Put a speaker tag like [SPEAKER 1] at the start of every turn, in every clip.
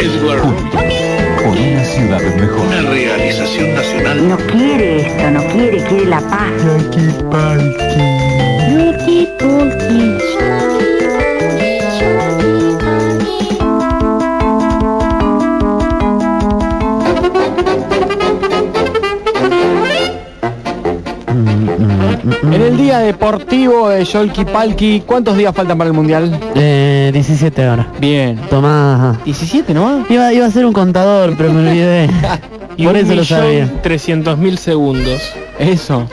[SPEAKER 1] Edward
[SPEAKER 2] Por una ciudad mejor.
[SPEAKER 1] una realización nacional.
[SPEAKER 3] No quiere esto, no quiere, quiere la paz.
[SPEAKER 4] En el día deportivo de Yolki Palki, ¿cuántos días faltan para el Mundial?
[SPEAKER 5] Eh, 17 horas.
[SPEAKER 4] Bien.
[SPEAKER 5] Tomás.
[SPEAKER 4] 17 nomás.
[SPEAKER 5] Iba, iba a ser un contador, pero me olvidé.
[SPEAKER 6] Y
[SPEAKER 5] Por eso lo sabía.
[SPEAKER 6] 300 mil segundos.
[SPEAKER 4] Eso.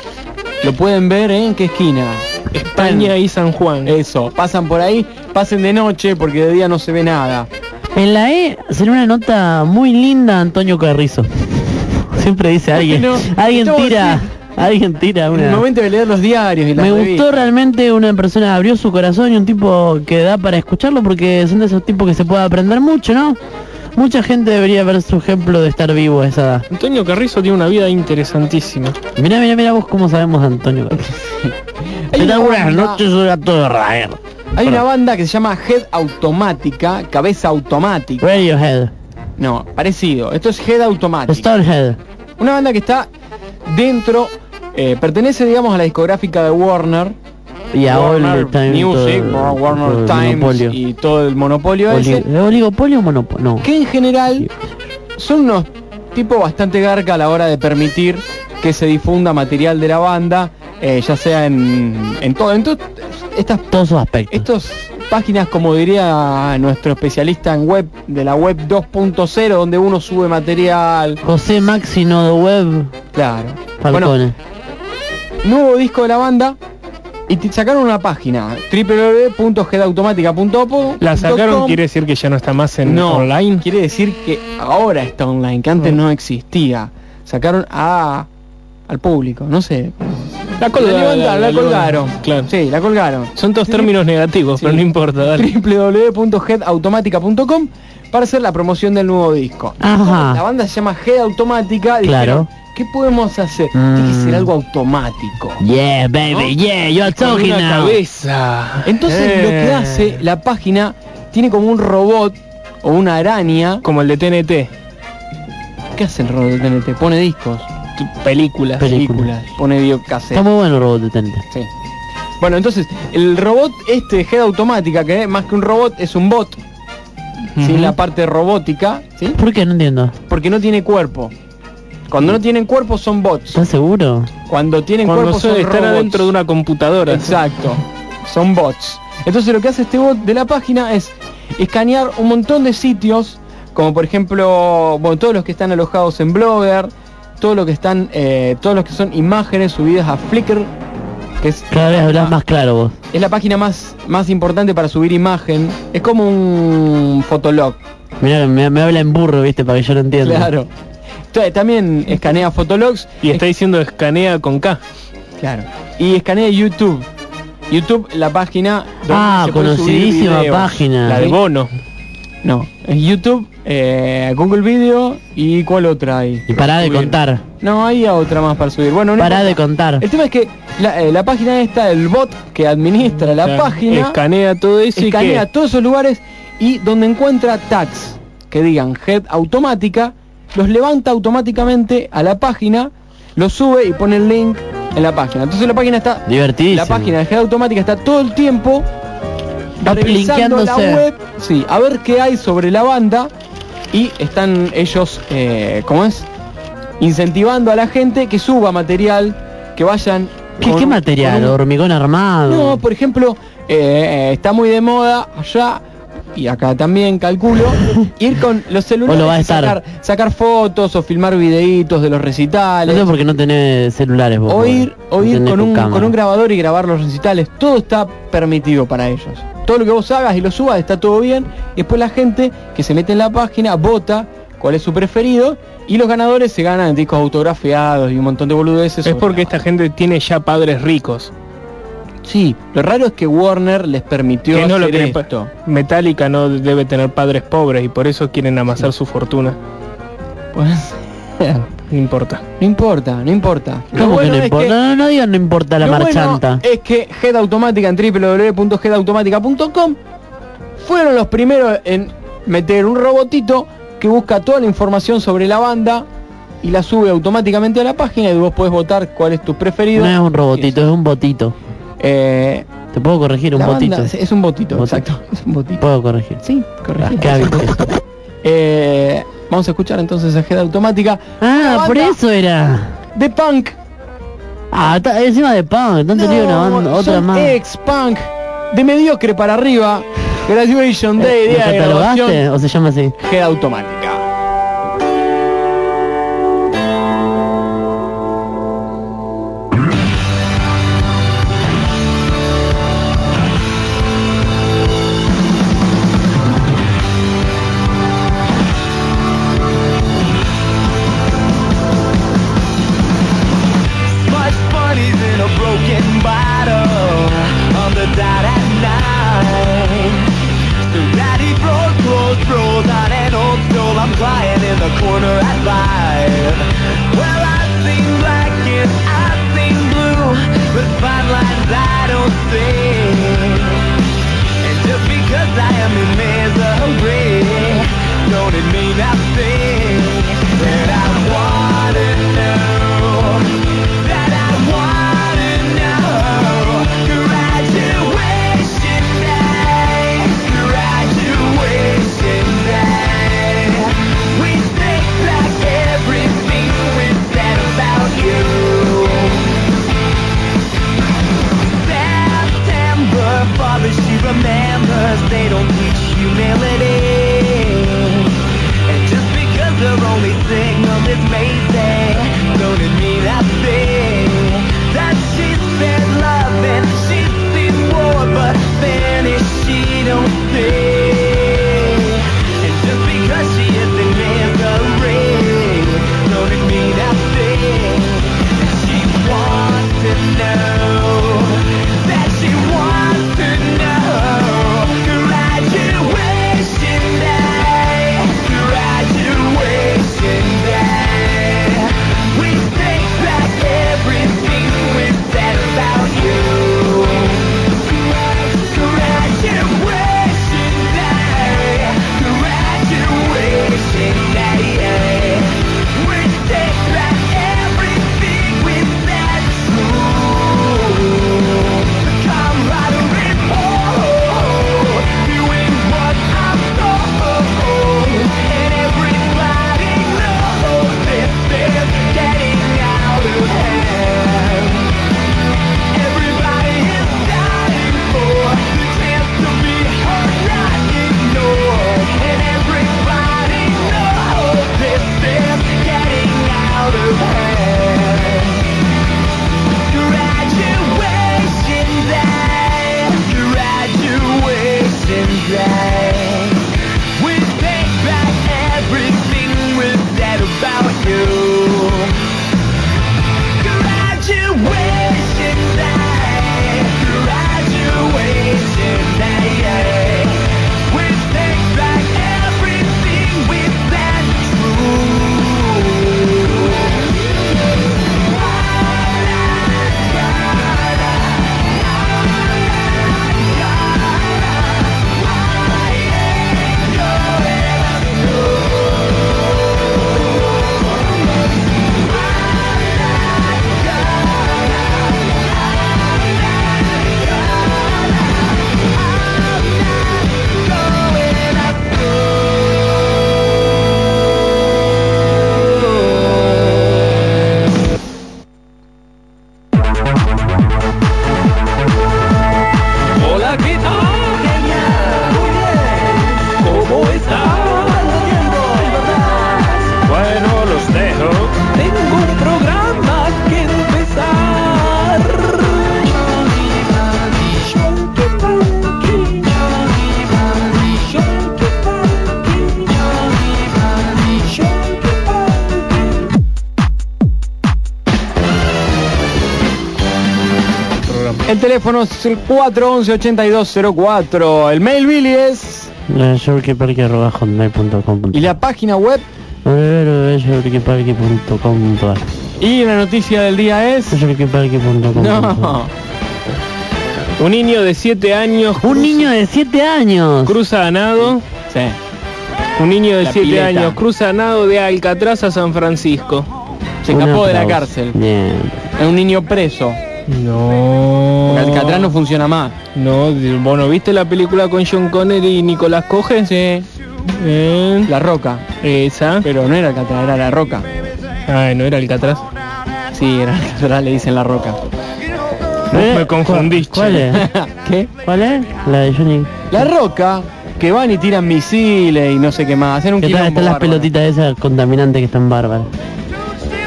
[SPEAKER 4] Lo pueden ver ¿eh? en qué esquina.
[SPEAKER 6] España y San Juan.
[SPEAKER 4] Eso. Pasan por ahí, pasen de noche porque de día no se ve nada.
[SPEAKER 5] En la E sería una nota muy linda Antonio Carrizo. Siempre dice alguien. Alguien
[SPEAKER 4] ¿qué te voy a
[SPEAKER 5] tira. Alguien tira
[SPEAKER 4] En el
[SPEAKER 5] una.
[SPEAKER 4] momento de leer los diarios y las
[SPEAKER 5] Me gustó realmente una persona abrió su corazón y un tipo que da para escucharlo porque son de esos tipos que se puede aprender mucho, ¿no? Mucha gente debería ver su ejemplo de estar vivo a esa edad.
[SPEAKER 6] Antonio Carrizo tiene una vida interesantísima.
[SPEAKER 5] Mirá, mirá, mirá vos cómo sabemos de Antonio Carrizo.
[SPEAKER 4] Hay
[SPEAKER 5] ¿Qué
[SPEAKER 4] una?
[SPEAKER 5] Buenas
[SPEAKER 4] banda-
[SPEAKER 5] noches, soy de Raer.
[SPEAKER 4] Hay una banda que se llama Head Automática, cabeza automática.
[SPEAKER 5] Radiohead.
[SPEAKER 4] No, parecido. Esto es Head Automática.
[SPEAKER 5] Stonehead.
[SPEAKER 4] Una banda que está dentro, eh, pertenece digamos a la discográfica de Warner.
[SPEAKER 5] Y a
[SPEAKER 4] Warner
[SPEAKER 5] Time
[SPEAKER 4] Music,
[SPEAKER 5] todo-
[SPEAKER 4] Warner
[SPEAKER 5] todo
[SPEAKER 4] Times
[SPEAKER 5] monopolio.
[SPEAKER 4] y todo el monopolio
[SPEAKER 5] Oli-
[SPEAKER 4] ese.
[SPEAKER 5] ¿eh, ¿Oligopolio o monopolio? No.
[SPEAKER 4] Que en general son unos tipos bastante garca a la hora de permitir que se difunda material de la banda, eh, ya sea en, en todo, en to- estas
[SPEAKER 5] Todos sus aspectos.
[SPEAKER 4] Estos páginas, como diría nuestro especialista en web, de la web 2.0, donde uno sube material.
[SPEAKER 5] José Maxino de Web
[SPEAKER 4] Claro.
[SPEAKER 5] Falcone.
[SPEAKER 4] Bueno, nuevo disco de la banda. Y te sacaron una página, www.headautomática.com.
[SPEAKER 6] La sacaron quiere decir que ya no está más en
[SPEAKER 4] no,
[SPEAKER 6] online.
[SPEAKER 4] Quiere decir que ahora está online, que antes no existía. Sacaron a al público, no sé.
[SPEAKER 6] La
[SPEAKER 4] La
[SPEAKER 6] colgaron.
[SPEAKER 4] levantaron, la colgaron.
[SPEAKER 6] Claro.
[SPEAKER 4] Sí, la colgaron.
[SPEAKER 6] Son todos términos negativos,
[SPEAKER 4] Sí.
[SPEAKER 6] pero no importa, dale.
[SPEAKER 4] para hacer la promoción del nuevo disco.
[SPEAKER 5] Ajá.
[SPEAKER 4] La banda se llama Head Automática.
[SPEAKER 5] Claro.
[SPEAKER 4] Dijeron, ¿qué podemos hacer? Tiene que ser
[SPEAKER 5] Mm.
[SPEAKER 4] algo automático.
[SPEAKER 5] Yeah, baby, yeah, you're
[SPEAKER 6] Con
[SPEAKER 5] talking
[SPEAKER 6] una
[SPEAKER 5] now.
[SPEAKER 6] cabeza.
[SPEAKER 4] Entonces lo que
[SPEAKER 6] Eh.
[SPEAKER 4] hace la página tiene como un robot o una araña.
[SPEAKER 6] Como el de TNT.
[SPEAKER 4] ¿Qué hace el robot de TNT? Pone discos,
[SPEAKER 6] Películas.
[SPEAKER 4] películas, pone videocassette.
[SPEAKER 5] Está muy bueno el robot de Tente.
[SPEAKER 4] Sí. Bueno, entonces, el robot este de Head Automática, que más que un robot es un bot, la parte robótica, ¿sí?
[SPEAKER 5] ¿Por qué? No entiendo.
[SPEAKER 4] Porque no tiene cuerpo. Cuando no tienen cuerpo son bots.
[SPEAKER 5] ¿Estás seguro?
[SPEAKER 4] Cuando tienen
[SPEAKER 6] Cuando
[SPEAKER 4] cuerpo
[SPEAKER 6] son- están
[SPEAKER 4] robots.
[SPEAKER 6] adentro de una computadora.
[SPEAKER 4] Exacto. Son bots. Entonces lo que hace este bot de la página es escanear un montón de sitios, como por ejemplo, bueno, todos los que están alojados en Blogger, todos los que están, eh, todos los que son imágenes subidas a Flickr, es
[SPEAKER 5] Cada vez hablas más claro vos.
[SPEAKER 4] es la página más, más importante para subir imagen. Es como un fotolog.
[SPEAKER 5] Mirá, me, me habla en burro, viste, para que yo lo entienda.
[SPEAKER 4] Claro. Ta- También escanea fotologs.
[SPEAKER 6] Y está diciendo escanea con K.
[SPEAKER 4] Claro. Y escanea YouTube. YouTube, la página donde
[SPEAKER 5] Ah,
[SPEAKER 4] se puede subir
[SPEAKER 5] conocidísima página.
[SPEAKER 6] La de Bono.
[SPEAKER 4] No, es YouTube, eh, Google Video y cuál otra hay.
[SPEAKER 5] Y pará de
[SPEAKER 4] Subir.
[SPEAKER 5] contar.
[SPEAKER 4] No, hay otra más para subir. Bueno, no
[SPEAKER 5] Pará de contar.
[SPEAKER 4] El tema es que la, eh, la página esta, el bot que administra la
[SPEAKER 6] O sea,
[SPEAKER 4] página,
[SPEAKER 6] Escanea todo eso
[SPEAKER 4] escanea
[SPEAKER 6] y que
[SPEAKER 4] todos esos lugares y donde encuentra tags que digan head automática, los levanta automáticamente a la página, los sube y pone el link en la página. Entonces la página está
[SPEAKER 5] Divertidísimo.
[SPEAKER 4] la página de Head Automática está todo el tiempo revisando la web, sí, a ver qué hay sobre la banda y están ellos, eh, ¿cómo es? Incentivando a la gente que suba material, que vayan...
[SPEAKER 5] ¿Qué,
[SPEAKER 4] con-
[SPEAKER 5] qué material?
[SPEAKER 4] con un-
[SPEAKER 5] ¿Hormigón armado?
[SPEAKER 4] No, por ejemplo, eh, eh, está muy de moda allá y acá también calculo ir con los celulares
[SPEAKER 5] lo va a estar.
[SPEAKER 4] sacar, sacar fotos o filmar videitos de los
[SPEAKER 5] No
[SPEAKER 4] recitales
[SPEAKER 5] sé por qué no tenés celulares vos.
[SPEAKER 4] o ir,
[SPEAKER 5] no
[SPEAKER 4] o ir con, un, con un grabador y grabar los recitales. Todo está permitido para ellos. Todo lo que vos hagas y lo subas está todo bien. Y después la gente que se mete en la página vota cuál es su preferido y los ganadores se ganan discos autografiados y un montón de boludeces.
[SPEAKER 6] es porque esta gente tiene ya padres ricos.
[SPEAKER 4] Sí, lo raro es que Warner les permitió
[SPEAKER 6] Que no lo
[SPEAKER 4] hacer esto.
[SPEAKER 6] Metallica no debe tener padres pobres y por eso quieren amasar su fortuna.
[SPEAKER 4] Pues,
[SPEAKER 6] No importa.
[SPEAKER 4] no importa, no importa. Lo
[SPEAKER 5] ¿Cómo
[SPEAKER 4] bueno
[SPEAKER 5] que no
[SPEAKER 4] es
[SPEAKER 5] importa?
[SPEAKER 4] que-
[SPEAKER 5] No, no, no digan no importa la
[SPEAKER 4] lo bueno
[SPEAKER 5] marchanta.
[SPEAKER 4] es que Head Automática en www.headautomática.com fueron los primeros en
[SPEAKER 7] meter un robotito que busca toda la información sobre la banda y la sube automáticamente a la página y vos podés votar cuál es tu preferido.
[SPEAKER 5] No es un robotito, es un botito.
[SPEAKER 7] Eh,
[SPEAKER 5] Te puedo corregir un botito.
[SPEAKER 7] banda- es un botito,
[SPEAKER 5] Botito.
[SPEAKER 7] exacto. Es un botito.
[SPEAKER 5] Puedo corregir.
[SPEAKER 7] Sí, corregí.
[SPEAKER 5] Ah.
[SPEAKER 7] Eh, vamos a escuchar entonces a Head Automática.
[SPEAKER 5] Ah, por eso era.
[SPEAKER 7] De punk.
[SPEAKER 5] Ah, encima de punk, no tenía una banda, otra más.
[SPEAKER 7] ex punk. De mediocre para arriba. Graduation Day,
[SPEAKER 5] ¿Lo
[SPEAKER 7] día de graduación.
[SPEAKER 5] o se llama así?
[SPEAKER 7] Head Automática. Teléfono es el 411-8204. El mail Billy es... Y la página web. Y la noticia del día es... No.
[SPEAKER 6] Un niño de 7 años
[SPEAKER 5] Un niño de 7 años.
[SPEAKER 6] cruza a nado
[SPEAKER 7] Sí.
[SPEAKER 6] Un niño de
[SPEAKER 4] La
[SPEAKER 6] 7
[SPEAKER 4] pileta.
[SPEAKER 6] años cruza nado de Alcatraz a San Francisco.
[SPEAKER 4] Se escapó de la cárcel.
[SPEAKER 5] Bien.
[SPEAKER 4] Es un niño preso.
[SPEAKER 6] No.
[SPEAKER 4] Porque Alcatraz no funciona más.
[SPEAKER 6] No, bueno, ¿viste la película con John Connery y Nicolás Coge?
[SPEAKER 4] Sí.
[SPEAKER 6] Eh,
[SPEAKER 4] La roca.
[SPEAKER 6] esa.
[SPEAKER 4] Pero no era Alcatraz, era la roca.
[SPEAKER 6] Ay, no era Alcatraz.
[SPEAKER 4] Sí, era Alcatraz, le dicen la roca.
[SPEAKER 5] ¿Eh?
[SPEAKER 6] me confundiste.
[SPEAKER 5] ¿Cuál es?
[SPEAKER 4] ¿Qué?
[SPEAKER 5] ¿Cuál es? La de Johnny.
[SPEAKER 4] La roca, que van y tiran misiles y no sé qué más. Hacen un
[SPEAKER 5] ¿Qué tal
[SPEAKER 4] quilombo
[SPEAKER 5] están las pelotitas esas contaminantes que están bárbaras?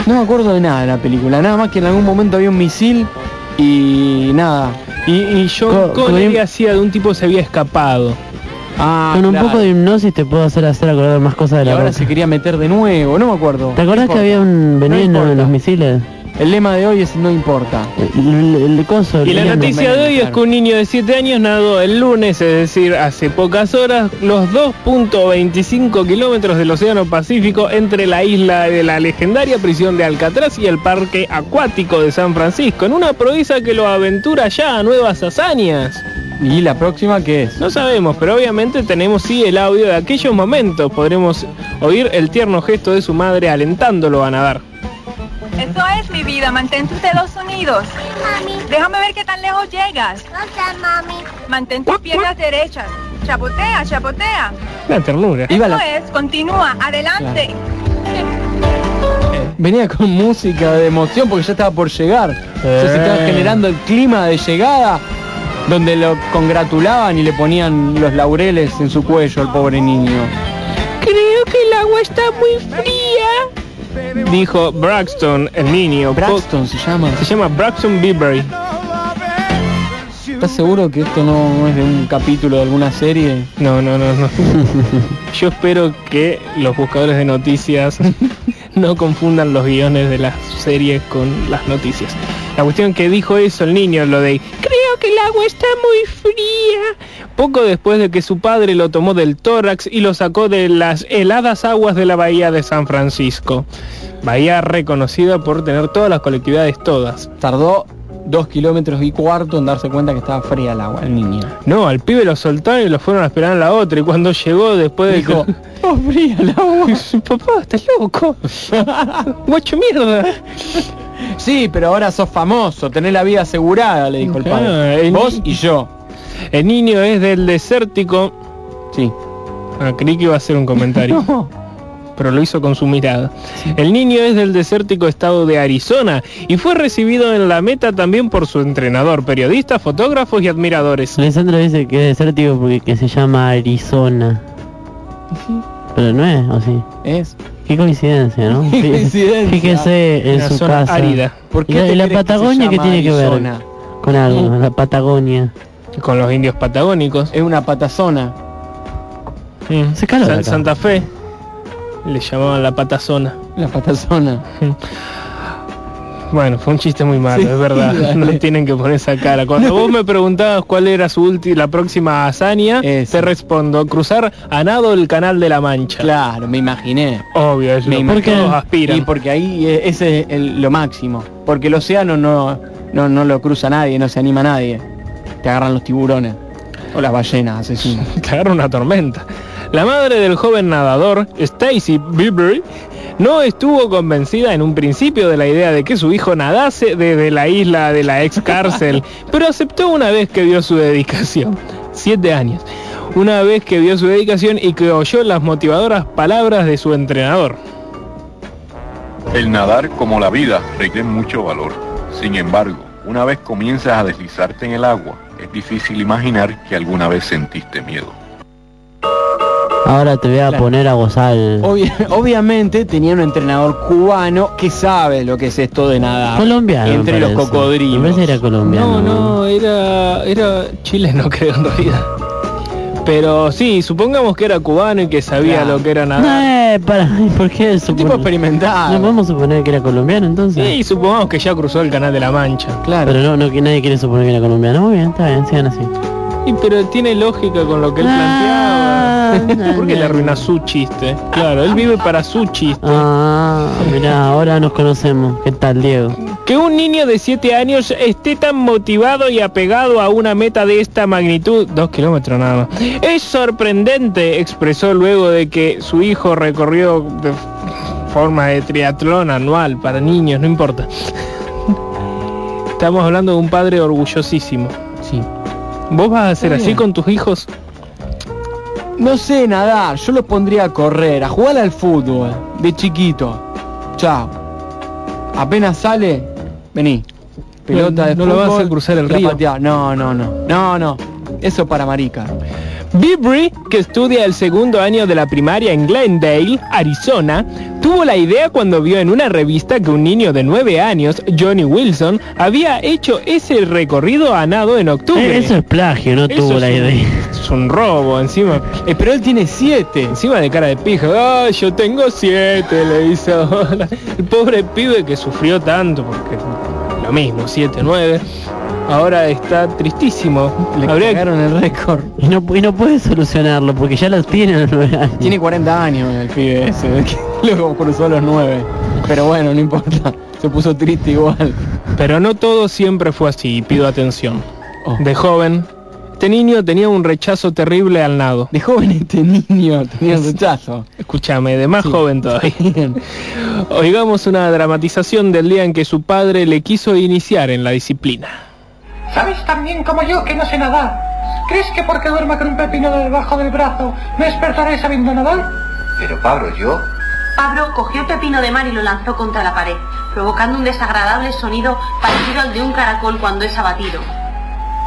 [SPEAKER 4] No me acuerdo de nada de la película, nada más que en algún momento había un misil y nada.
[SPEAKER 6] Y, y John
[SPEAKER 5] Co-
[SPEAKER 6] Connery
[SPEAKER 5] con-
[SPEAKER 6] hacía de un tipo se había escapado.
[SPEAKER 4] Ah,
[SPEAKER 5] Con un
[SPEAKER 4] claro.
[SPEAKER 5] poco de hipnosis te puedo hacer hacer acordar más cosas de
[SPEAKER 4] Y
[SPEAKER 5] la
[SPEAKER 4] ahora se quería meter de nuevo, no me acuerdo.
[SPEAKER 5] ¿Te acordás
[SPEAKER 4] No
[SPEAKER 5] que había un veneno
[SPEAKER 4] importa.
[SPEAKER 5] en los misiles?
[SPEAKER 4] El lema de hoy es no importa.
[SPEAKER 5] El, el- el coso. el
[SPEAKER 6] Y la noticia de hoy es que un niño de 7 años nadó el lunes, es decir, hace pocas horas, los 2.25 kilómetros del Océano Pacífico entre la isla de la legendaria prisión de Alcatraz y el parque acuático de San Francisco, en una proeza que lo aventura ya a nuevas hazañas.
[SPEAKER 4] ¿Y la próxima qué es?
[SPEAKER 6] No sabemos, pero obviamente tenemos sí el audio de aquellos momentos. Podremos oír el tierno gesto de su madre alentándolo a nadar.
[SPEAKER 8] Eso es mi vida, mantén tus dedos unidos. Déjame ver qué tan lejos llegas. Mantén tus piernas derechas. Chapotea, chapotea.
[SPEAKER 6] La ternura.
[SPEAKER 8] Eso
[SPEAKER 4] la-
[SPEAKER 8] es, continúa, adelante.
[SPEAKER 4] Venía con música de emoción porque ya estaba por llegar. Ya se estaba
[SPEAKER 6] Eh.
[SPEAKER 4] generando el clima de llegada donde lo congratulaban y le ponían los laureles en su cuello al pobre niño.
[SPEAKER 6] Creo que el agua está muy fría. Dijo Braxton, el niño.
[SPEAKER 4] Braxton se llama.
[SPEAKER 6] Se llama Braxton Bieber.
[SPEAKER 4] ¿Estás seguro que esto no es de un capítulo de alguna serie?
[SPEAKER 6] No, no, no, no. Yo espero que los buscadores de noticias no confundan los guiones de las series con las noticias. La cuestión que dijo eso el niño, lo de creo que el agua está muy fría. Poco después de que su padre lo tomó del tórax y lo sacó de las heladas aguas de la bahía de San Francisco. Bahía reconocida por tener todas las colectividades todas.
[SPEAKER 4] Tardó dos kilómetros y cuarto en darse cuenta que estaba fría el agua, el niño.
[SPEAKER 6] No, al pibe lo soltaron y lo fueron a esperar en la otra. Y cuando llegó después de
[SPEAKER 4] Dijo,
[SPEAKER 6] que...
[SPEAKER 4] "Oh, fría el agua.
[SPEAKER 6] Papá, estás loco. Guacho mierda.
[SPEAKER 4] Sí, pero ahora sos famoso, tenés la vida asegurada, le dijo el padre.
[SPEAKER 6] el
[SPEAKER 4] Vos y yo.
[SPEAKER 6] El niño es del desértico.
[SPEAKER 4] Sí.
[SPEAKER 6] Ah, creí que iba a hacer un comentario.
[SPEAKER 4] No.
[SPEAKER 6] Pero lo hizo con su mirada. El niño es del desértico estado de Arizona y fue recibido en la meta también por su entrenador, periodistas, fotógrafos y admiradores.
[SPEAKER 5] Alessandro dice que es desértico porque que se llama Arizona. Pero no es, ¿o sí?
[SPEAKER 4] Es.
[SPEAKER 5] Qué coincidencia, ¿no?
[SPEAKER 4] Qué coincidencia.
[SPEAKER 5] Fíjese en
[SPEAKER 6] Una
[SPEAKER 5] su
[SPEAKER 6] zona
[SPEAKER 5] casa.
[SPEAKER 6] árida.
[SPEAKER 4] ¿Por
[SPEAKER 5] ¿Y
[SPEAKER 4] qué
[SPEAKER 5] la,
[SPEAKER 4] te
[SPEAKER 5] y la
[SPEAKER 4] crees que se
[SPEAKER 5] Patagonia qué
[SPEAKER 4] llama
[SPEAKER 5] tiene que ver con algo? La Patagonia.
[SPEAKER 6] Con los indios patagónicos.
[SPEAKER 4] Es una patazona.
[SPEAKER 5] Hace calor
[SPEAKER 6] San-. Santa Fe. Le llamaban la patazona.
[SPEAKER 4] La patazona.
[SPEAKER 6] Bueno, fue un chiste muy malo,
[SPEAKER 4] Sí,
[SPEAKER 6] es verdad.
[SPEAKER 4] dale.
[SPEAKER 6] No tienen que poner esa cara. Cuando vos me preguntabas cuál era su ulti la próxima hazaña,
[SPEAKER 4] Esa.
[SPEAKER 6] te respondo, cruzar a nado el canal de la Mancha.
[SPEAKER 4] Claro, me imaginé.
[SPEAKER 6] Obvio, es
[SPEAKER 4] Me
[SPEAKER 6] lo que
[SPEAKER 4] imagino.
[SPEAKER 6] todos aspiran.
[SPEAKER 4] Y porque ahí eh, ese es el- lo máximo. Porque el océano no, no, no lo cruza nadie, no se anima nadie. Te agarran los tiburones. O las ballenas asesinas.
[SPEAKER 6] Te agarra una tormenta. La madre del joven nadador, Stacy Bieber, no estuvo convencida en un principio de la idea de que su hijo nadase desde la isla de la ex cárcel, pero aceptó una vez que vio su dedicación. Siete años. Una vez que vio su dedicación y que oyó las motivadoras palabras de su entrenador.
[SPEAKER 9] El nadar, como la vida, requiere mucho valor. Sin embargo, una vez comienzas a deslizarte en el agua, es difícil imaginar que alguna vez sentiste miedo.
[SPEAKER 5] Ahora te voy a
[SPEAKER 4] Claro.
[SPEAKER 5] poner a gozar.
[SPEAKER 4] Obvia- obviamente tenía un entrenador cubano que sabe lo que es esto de nadar.
[SPEAKER 5] Colombiano.
[SPEAKER 4] Entre los cocodrilos.
[SPEAKER 5] Era colombiano.
[SPEAKER 6] No, no, era, era chileno creo en realidad. Pero sí, supongamos que era cubano y que sabía
[SPEAKER 4] Claro.
[SPEAKER 6] lo que era
[SPEAKER 5] No,
[SPEAKER 6] nadar.
[SPEAKER 5] eh, para, ¿por qué
[SPEAKER 4] Un tipo experimentado.
[SPEAKER 5] No podemos suponer que era colombiano entonces.
[SPEAKER 6] Sí, supongamos que ya cruzó el canal de la Mancha.
[SPEAKER 4] Claro.
[SPEAKER 5] Pero no, no, que nadie quiere suponer que era colombiano. Muy bien, está bien, sigan así.
[SPEAKER 6] Y pero tiene lógica con lo que él
[SPEAKER 5] Ah,
[SPEAKER 6] planteaba. ¿Por qué le arruina su chiste? Claro, él vive para su chiste.
[SPEAKER 5] Ah, mirá, ahora nos conocemos. ¿Qué tal, Diego?
[SPEAKER 6] Que un niño de 7 años esté tan motivado y apegado a una meta de esta magnitud, dos kilómetros nada más, es sorprendente, expresó luego de que su hijo recorrió de forma de triatlón anual para niños, no importa. Estamos hablando de un padre orgullosísimo.
[SPEAKER 5] Sí.
[SPEAKER 6] ¿Vos vas a hacer así con tus hijos?
[SPEAKER 4] No sé nadar, yo los pondría a correr, a jugar al fútbol, de chiquito. Chao. Apenas sale, vení. Pelota
[SPEAKER 6] No-
[SPEAKER 4] de
[SPEAKER 6] no lo vas a cruzar el río.
[SPEAKER 4] patear. No, no, no. No, no. Eso para marica.
[SPEAKER 6] Bibri, que estudia el segundo año de la primaria en Glendale, Arizona, tuvo la idea cuando vio en una revista que un niño de 9 años, Johnny Wilson, había hecho ese recorrido a nado en octubre.
[SPEAKER 5] Eh, Eso es plagio, no
[SPEAKER 6] Eso
[SPEAKER 5] tuvo la
[SPEAKER 6] un-
[SPEAKER 5] idea.
[SPEAKER 6] Es un robo, encima.
[SPEAKER 4] Eh, pero él tiene siete.
[SPEAKER 6] Encima de cara de pija. Ah, yo tengo siete, le dice ahora. El pobre pibe que sufrió tanto, porque lo mismo, siete, nueve. Ahora está tristísimo.
[SPEAKER 4] Le
[SPEAKER 6] Habría-
[SPEAKER 4] cagaron el récord.
[SPEAKER 5] Y no, y no puede solucionarlo porque ya los tiene.
[SPEAKER 4] Tiene 40 años el pibe ese, que luego cruzó los 9. Pero bueno, no importa. Se puso triste igual.
[SPEAKER 6] Pero no todo siempre fue así, pido atención.
[SPEAKER 4] Oh.
[SPEAKER 6] De joven, este niño tenía un rechazo terrible al nado.
[SPEAKER 4] De joven este niño tenía un rechazo.
[SPEAKER 6] Escúchame, de más
[SPEAKER 4] Sí.
[SPEAKER 6] joven todavía. Oigamos una dramatización del día en que su padre le quiso iniciar en la disciplina.
[SPEAKER 10] ¿Sabes tan bien como yo que no sé nadar? ¿Crees que porque duerma con un pepino debajo del brazo me despertaré sabiendo nadar?
[SPEAKER 1] Pero Pablo, yo...
[SPEAKER 11] Pablo cogió el pepino de mar y lo lanzó contra la pared, provocando un desagradable sonido parecido al de un caracol cuando es abatido.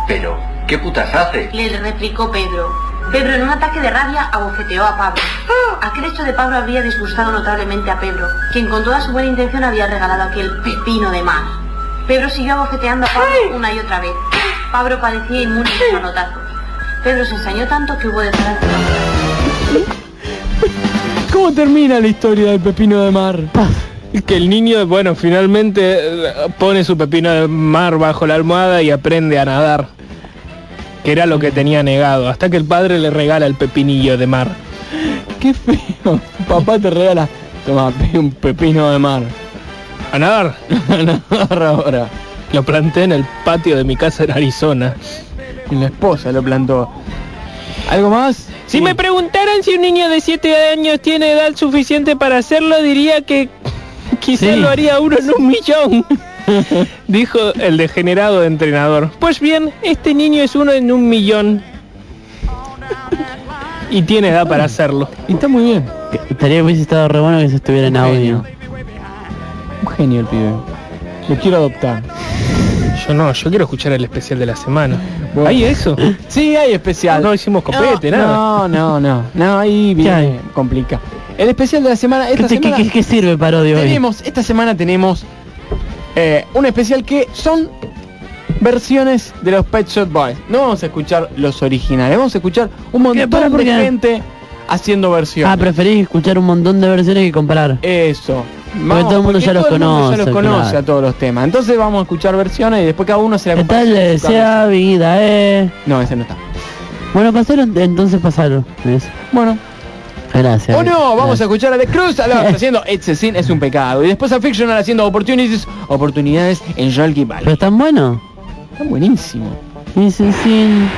[SPEAKER 1] Pero, ¿qué putas haces?
[SPEAKER 11] Le replicó Pedro. Pedro en un ataque de rabia abofeteó a Pablo. Aquel hecho de Pablo había disgustado notablemente a Pedro, quien con toda su buena intención había regalado aquel pepino de mar. Pedro siguió abofeteando a Pablo una y otra vez. Pablo parecía inmune a los manotazos. Pedro se ensañó tanto que hubo de parar
[SPEAKER 4] ¿Cómo termina la historia del pepino de mar?
[SPEAKER 6] Que el niño, bueno, finalmente eh, pone su pepino de mar bajo la almohada y aprende a nadar. Que era lo que tenía negado, hasta que el padre le regala el pepinillo de mar.
[SPEAKER 4] Qué feo. Papá te regala. Toma, un pepino de mar.
[SPEAKER 6] A nadar.
[SPEAKER 4] Agarra ahora.
[SPEAKER 6] Lo planté en el patio de mi casa en Arizona.
[SPEAKER 4] Y la esposa lo plantó. ¿Algo más?
[SPEAKER 6] Si me preguntaran si un niño de 7 años tiene edad suficiente para hacerlo, diría que quizás
[SPEAKER 5] Sí.
[SPEAKER 6] lo haría uno en un millón. Dijo el degenerado entrenador. Pues bien, este niño es uno en un millón. Y tiene edad para hacerlo.
[SPEAKER 4] Y está muy bien.
[SPEAKER 5] Que Estaría hubiese estado re bueno que se estuviera en audio.
[SPEAKER 4] Genio. El pibe. Lo quiero adoptar.
[SPEAKER 6] Yo no, yo quiero escuchar el especial de la semana.
[SPEAKER 4] Bueno.
[SPEAKER 6] ¿Hay eso?
[SPEAKER 4] Sí, hay especial.
[SPEAKER 6] No hicimos copete,
[SPEAKER 4] no,
[SPEAKER 6] nada.
[SPEAKER 4] No, no, no. No, ahí
[SPEAKER 5] ¿Qué
[SPEAKER 4] viene complica. El especial de la semana,
[SPEAKER 5] ¿Qué,
[SPEAKER 4] esta
[SPEAKER 5] qué-
[SPEAKER 4] semana
[SPEAKER 5] qué- qué sirve parodia hoy?
[SPEAKER 4] tenemos, esta semana tenemos eh, un especial que son versiones de los Pet Shop Boys. No vamos a escuchar los originales, vamos a escuchar un montón
[SPEAKER 5] ¿por
[SPEAKER 4] de gente haciendo versiones.
[SPEAKER 5] Ah, preferís escuchar un montón de versiones que comparar.
[SPEAKER 4] Eso.
[SPEAKER 5] Porque todo el mundo ya los
[SPEAKER 4] el
[SPEAKER 5] conoce,
[SPEAKER 4] ya los conoce
[SPEAKER 5] claro.
[SPEAKER 4] a todos los temas. Entonces vamos a escuchar versiones y después cada uno se la
[SPEAKER 5] ¿Qué
[SPEAKER 4] compara
[SPEAKER 5] tal
[SPEAKER 4] en
[SPEAKER 5] le
[SPEAKER 4] su
[SPEAKER 5] desea
[SPEAKER 4] cabeza.
[SPEAKER 5] vida, eh?
[SPEAKER 4] No, ese no está.
[SPEAKER 5] Bueno, pasaron, entonces pasaron. ¿ves?
[SPEAKER 4] Bueno.
[SPEAKER 5] Gracias.
[SPEAKER 4] O no, vamos a
[SPEAKER 5] Gracias.
[SPEAKER 4] escuchar a The Cruz a haciendo It's a Sin es un pecado. Y después a Fictional haciendo Opportunities, oportunidades en Jolky
[SPEAKER 5] ¿Pero
[SPEAKER 4] Valley.
[SPEAKER 5] están buenos?
[SPEAKER 4] Está buenísimo.
[SPEAKER 5] Dice sin,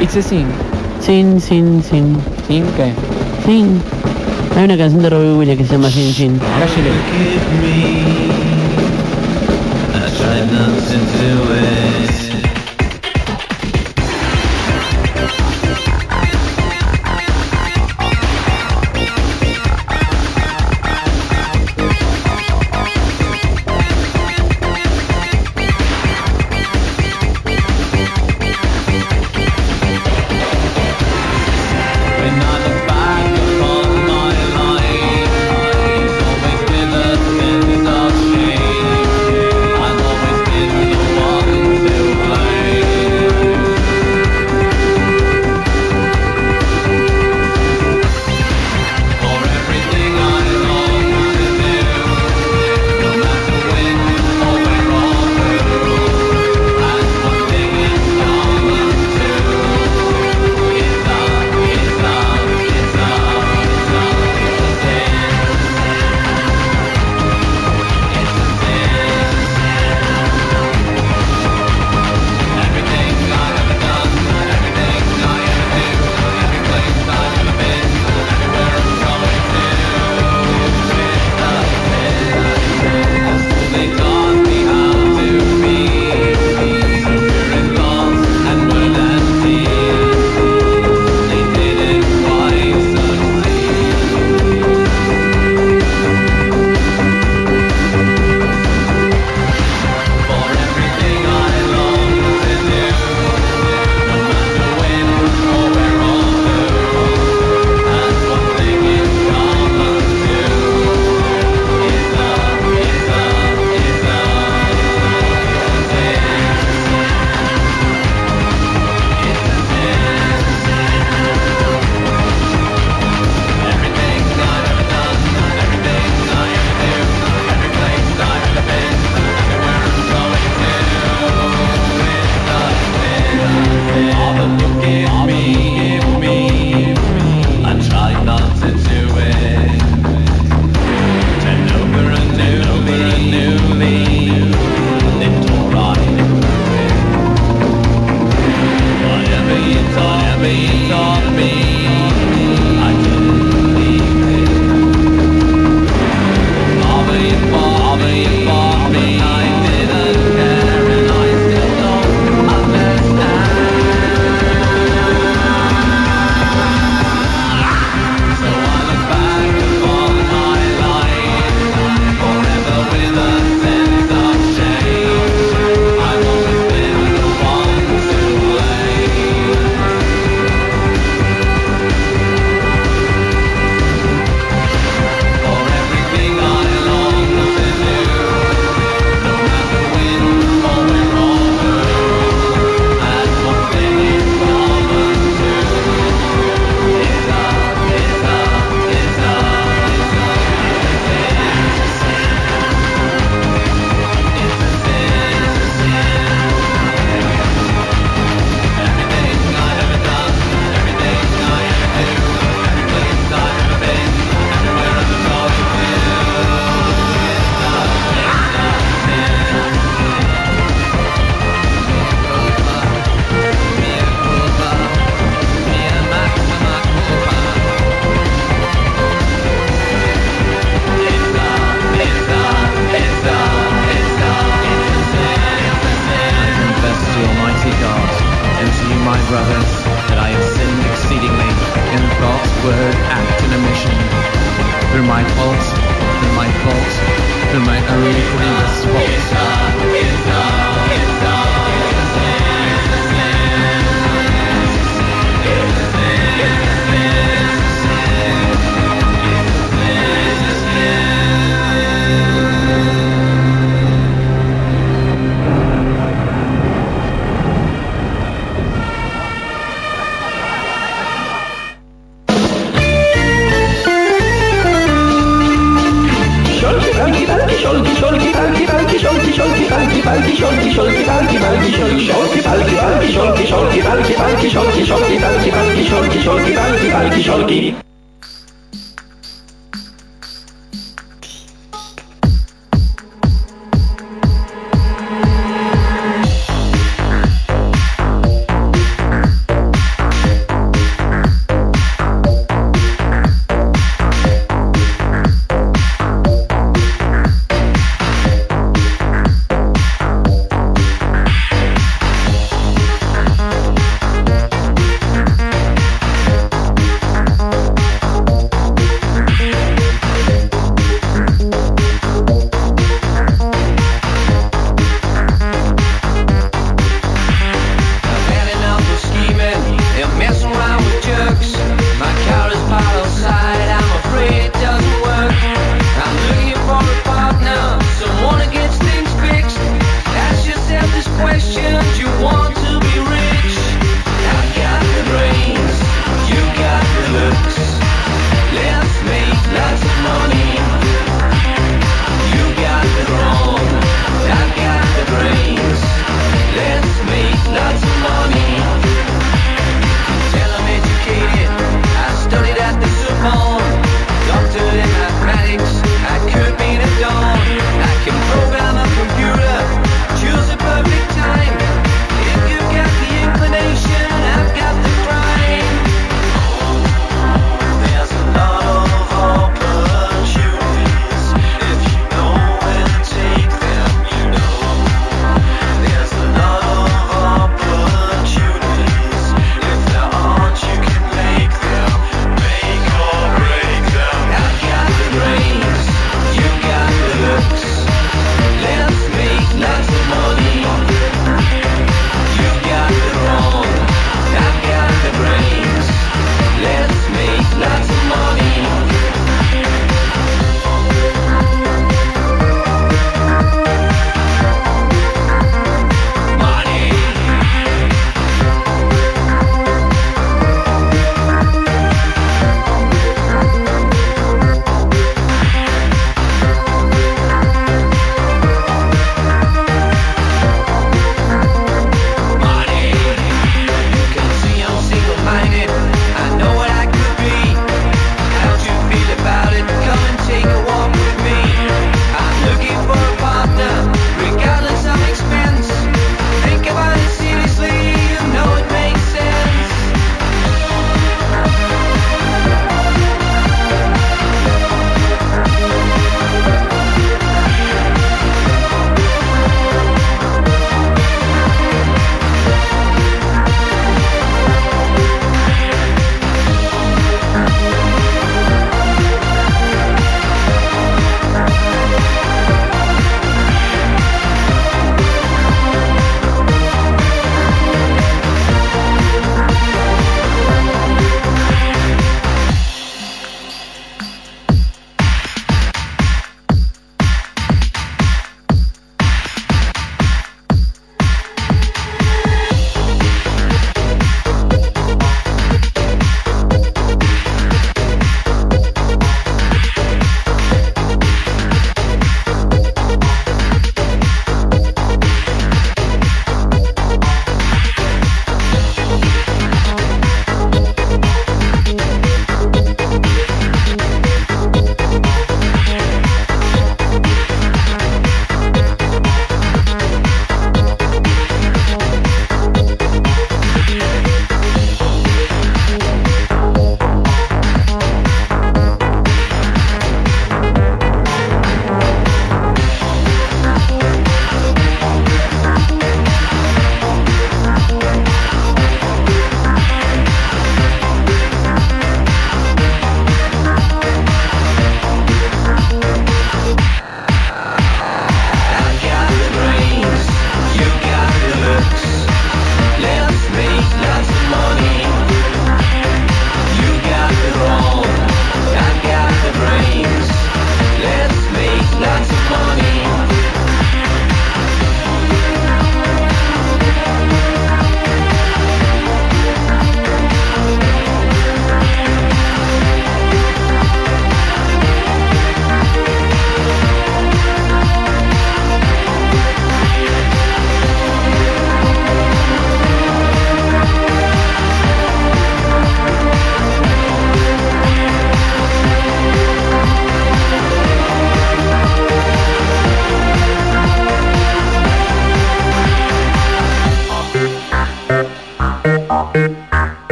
[SPEAKER 4] It's a Sin.
[SPEAKER 5] sin, sin, sin,
[SPEAKER 4] ¿Sin qué?
[SPEAKER 5] sin. Hay una canción de Robbie Williams que se llama Sin, sin.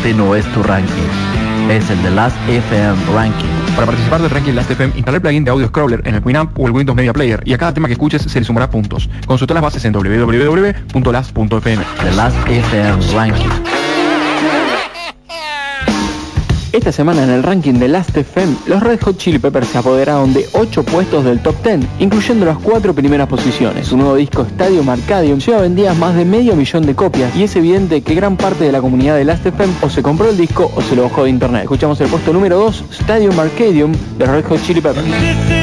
[SPEAKER 12] Este no es tu ranking, es el de Last FM Ranking.
[SPEAKER 13] Para participar del ranking Last FM, instala el plugin de Audio Scroller en el Winamp o el Windows Media Player y a cada tema que escuches se le sumará puntos. Consulta las bases en www.last.fm.
[SPEAKER 12] The Last FM Ranking.
[SPEAKER 4] Esta semana en el ranking de Last FM, los Red Hot Chili Peppers se apoderaron de 8 puestos del top 10, incluyendo las 4 primeras posiciones. Su nuevo disco Stadium Arcadium lleva vendidas más de medio millón de copias y es evidente que gran parte de la comunidad de Last FM o se compró el disco o se lo bajó de internet. Escuchamos el puesto número 2, Stadium Arcadium, de Red Hot Chili Peppers.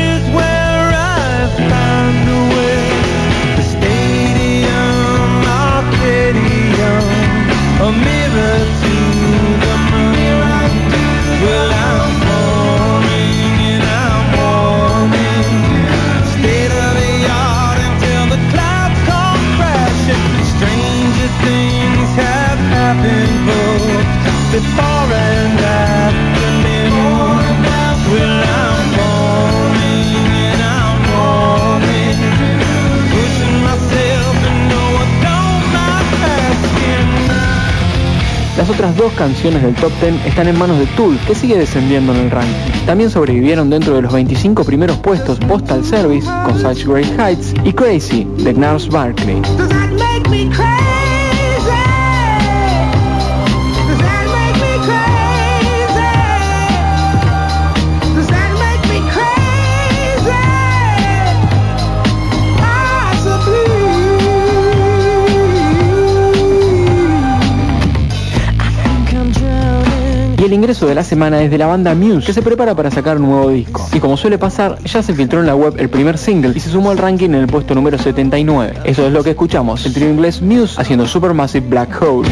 [SPEAKER 4] Las otras dos canciones del top 10 están en manos de Tool, que sigue descendiendo en el ranking. También sobrevivieron dentro de los 25 primeros puestos Postal Service con Such Great Heights y Crazy de Gnarls Barkley. El ingreso de la semana es de la banda Muse, que se prepara para sacar un nuevo disco. Y como suele pasar, ya se filtró en la web el primer single y se sumó al ranking en el puesto número 79. Eso es lo que escuchamos, el trío inglés Muse haciendo Supermassive Black Hole.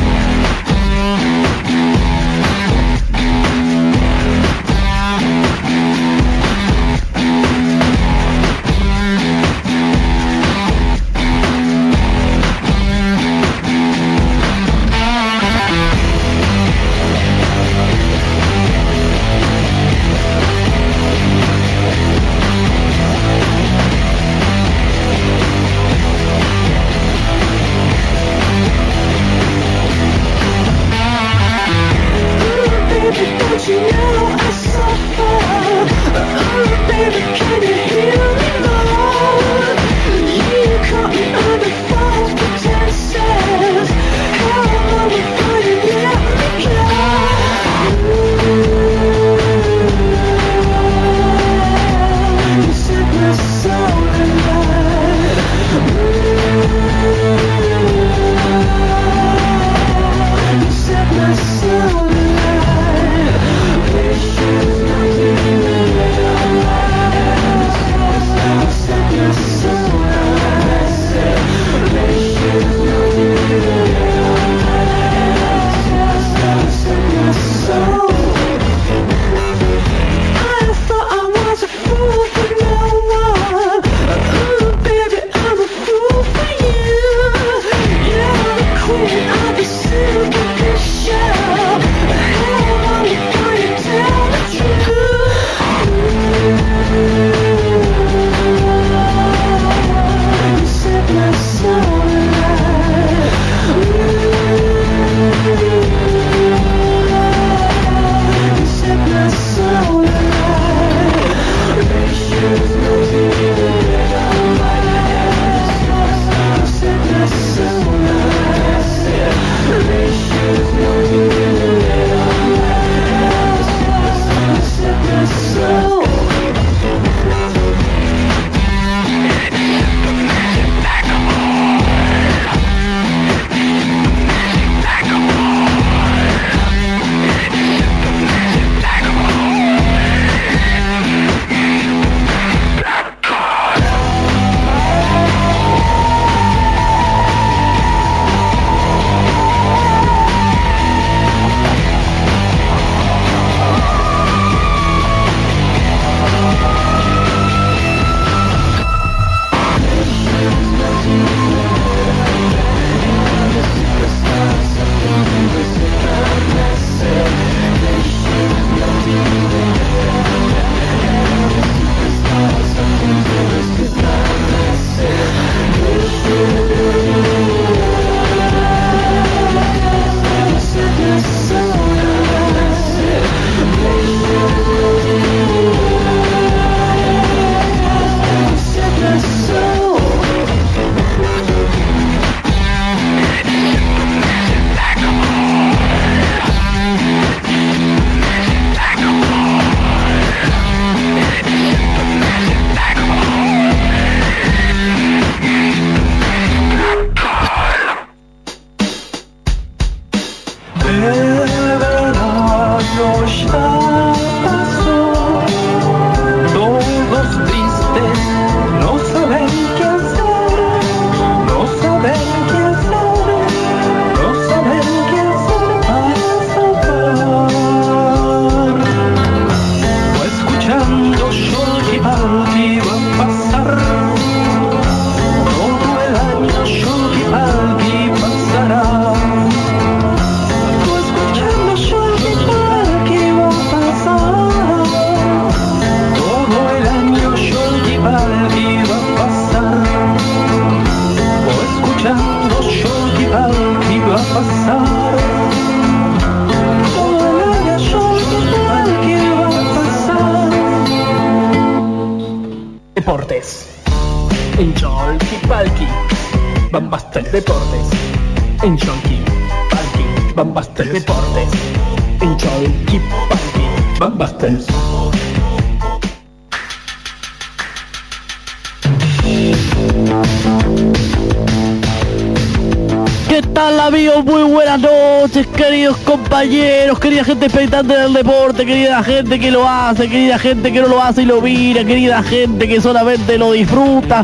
[SPEAKER 5] Gente expectante del deporte, querida gente que lo hace, querida gente que no lo hace y lo mira, querida gente que solamente lo disfruta,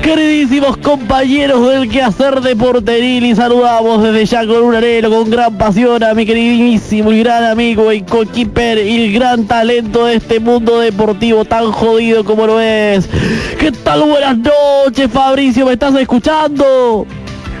[SPEAKER 5] queridísimos compañeros del quehacer deporteril y saludamos desde ya con un anhelo, con gran pasión a mi queridísimo y gran amigo y coequiper y el gran talento de este mundo deportivo tan jodido como lo es. ¿Qué tal? Buenas noches, Fabricio, ¿me estás escuchando?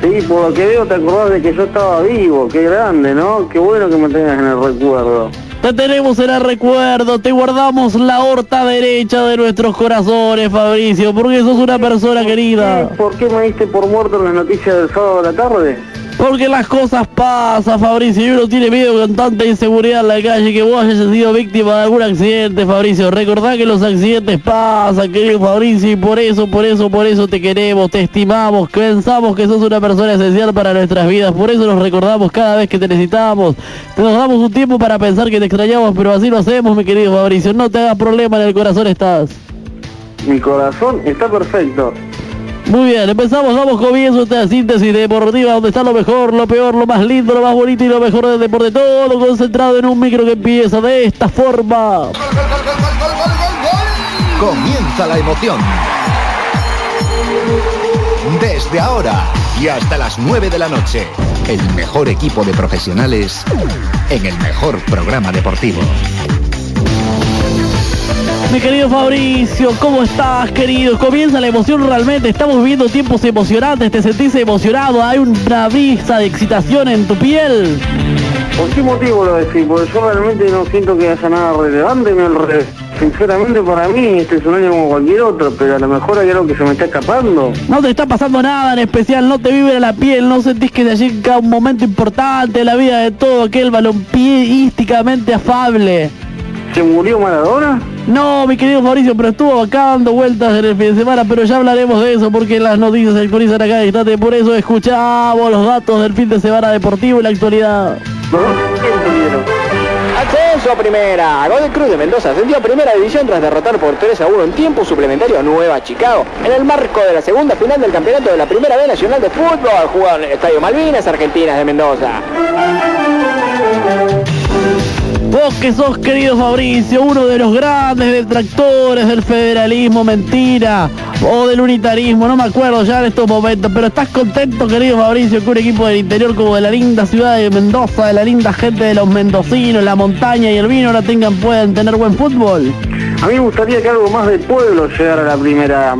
[SPEAKER 14] Sí, por lo que veo te acordás de que yo estaba vivo, qué grande, ¿no? Qué bueno que me tengas en el recuerdo.
[SPEAKER 5] Te tenemos en el recuerdo, te guardamos la horta derecha de nuestros corazones, Fabricio, porque sos una persona querida.
[SPEAKER 14] ¿Por qué me diste por muerto en las noticias del sábado a la tarde?
[SPEAKER 5] Porque las cosas pasan, Fabricio, y uno tiene miedo con tanta inseguridad en la calle que vos hayas sido víctima de algún accidente, Fabricio. Recordá que los accidentes pasan, querido Fabricio, y por eso, por eso, por eso te queremos, te estimamos, pensamos que sos una persona esencial para nuestras vidas, por eso nos recordamos cada vez que te necesitamos. Te nos damos un tiempo para pensar que te extrañamos, pero así lo hacemos, mi querido Fabricio. No te hagas problema, en el corazón estás.
[SPEAKER 14] Mi corazón está perfecto.
[SPEAKER 5] Muy bien, empezamos, damos comienzo a esta síntesis deportiva donde está lo mejor, lo peor, lo más lindo, lo más bonito y lo mejor del deporte, todo concentrado en un micro que empieza de esta forma.
[SPEAKER 15] Comienza la emoción. Desde ahora y hasta las 9 de la noche, el mejor equipo de profesionales en el mejor programa deportivo.
[SPEAKER 5] Mi querido Fabricio, ¿cómo estás, querido? Comienza la emoción realmente. Estamos viviendo tiempos emocionantes. ¿Te sentís emocionado? ¿Hay una brisa de excitación en tu piel?
[SPEAKER 14] ¿Por qué motivo lo decís? Porque yo realmente no siento que haya nada relevante. Me re- Sinceramente para mí este es un año como cualquier otro, pero a lo mejor hay algo que se me está escapando.
[SPEAKER 5] No te está pasando nada en especial, no te vibra la piel, no sentís que te llega un momento importante en la vida de todo aquel balompiísticamente afable.
[SPEAKER 14] ¿Se murió Maradona?
[SPEAKER 5] No, mi querido Mauricio, pero estuvo acá dando vueltas en el fin de semana, pero ya hablaremos de eso porque las noticias se actualizan acá en instante, por eso escuchamos los datos del fin de semana deportivo y la actualidad.
[SPEAKER 16] Ascenso a primera. Gol Cruz de Mendoza ascendió a primera división tras derrotar por 3 a 1 en tiempo suplementario a Nueva Chicago. En el marco de la segunda final del campeonato de la Primera B Nacional de Fútbol, jugado en el Estadio Malvinas, Argentinas de Mendoza.
[SPEAKER 5] Vos que sos, querido Fabricio, uno de los grandes detractores del federalismo, mentira, o del unitarismo, no me acuerdo ya en estos momentos, pero estás contento, querido Fabricio, que un equipo del interior como de la linda ciudad de Mendoza, de la linda gente de los mendocinos, la montaña y el vino, ahora tengan, puedan tener buen fútbol.
[SPEAKER 14] A mí me gustaría que algo más de pueblo llegara a la primera.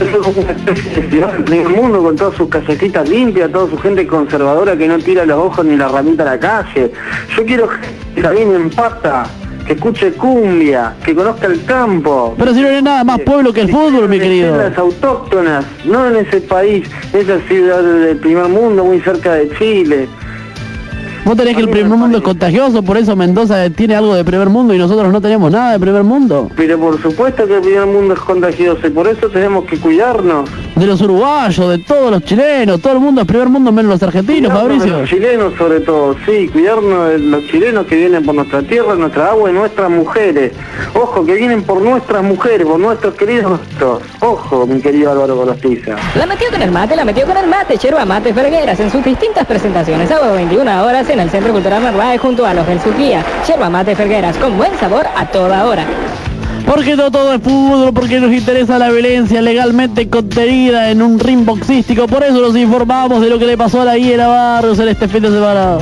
[SPEAKER 14] Mendoza es una especie de ciudad del primer mundo con todas sus callecitas limpias, toda su gente conservadora que no tira los ojos ni la ramita a la calle. Yo quiero que camine en pata, que escuche cumbia, que conozca el campo.
[SPEAKER 5] Pero si no hay nada más pueblo que el fútbol, mi querido.
[SPEAKER 14] Las autóctonas, no en ese país, esa ciudad del primer mundo muy cerca de Chile.
[SPEAKER 5] Vos tenés que el primer mundo es contagioso, por eso Mendoza tiene algo de primer mundo y nosotros no tenemos nada de primer mundo.
[SPEAKER 14] Pero por supuesto que el primer mundo es contagioso y por eso tenemos que cuidarnos.
[SPEAKER 5] De los uruguayos, de todos los chilenos, todo el mundo es primer mundo menos los argentinos,
[SPEAKER 14] Cuidarnos de
[SPEAKER 5] Fabricio.
[SPEAKER 14] Los chilenos sobre todo, sí, cuidarnos de los chilenos que vienen por nuestra tierra, nuestra agua y nuestras mujeres. Ojo, que vienen por nuestras mujeres, por nuestros queridos nuestros. Ojo, mi querido Álvaro Golostiza.
[SPEAKER 17] La metió con el mate, la metió con el mate, Yerba Mate Fergueras en sus distintas presentaciones, sábado 21 horas en el Centro Cultural Narváez junto a los del Suquía. Yerba Mate Fergueras, con buen sabor a toda hora.
[SPEAKER 5] Porque no todo es fútbol, porque nos interesa la violencia legalmente contenida en un ring boxístico, por eso nos informamos de lo que le pasó a la Hiena Barrios en este fin de semana.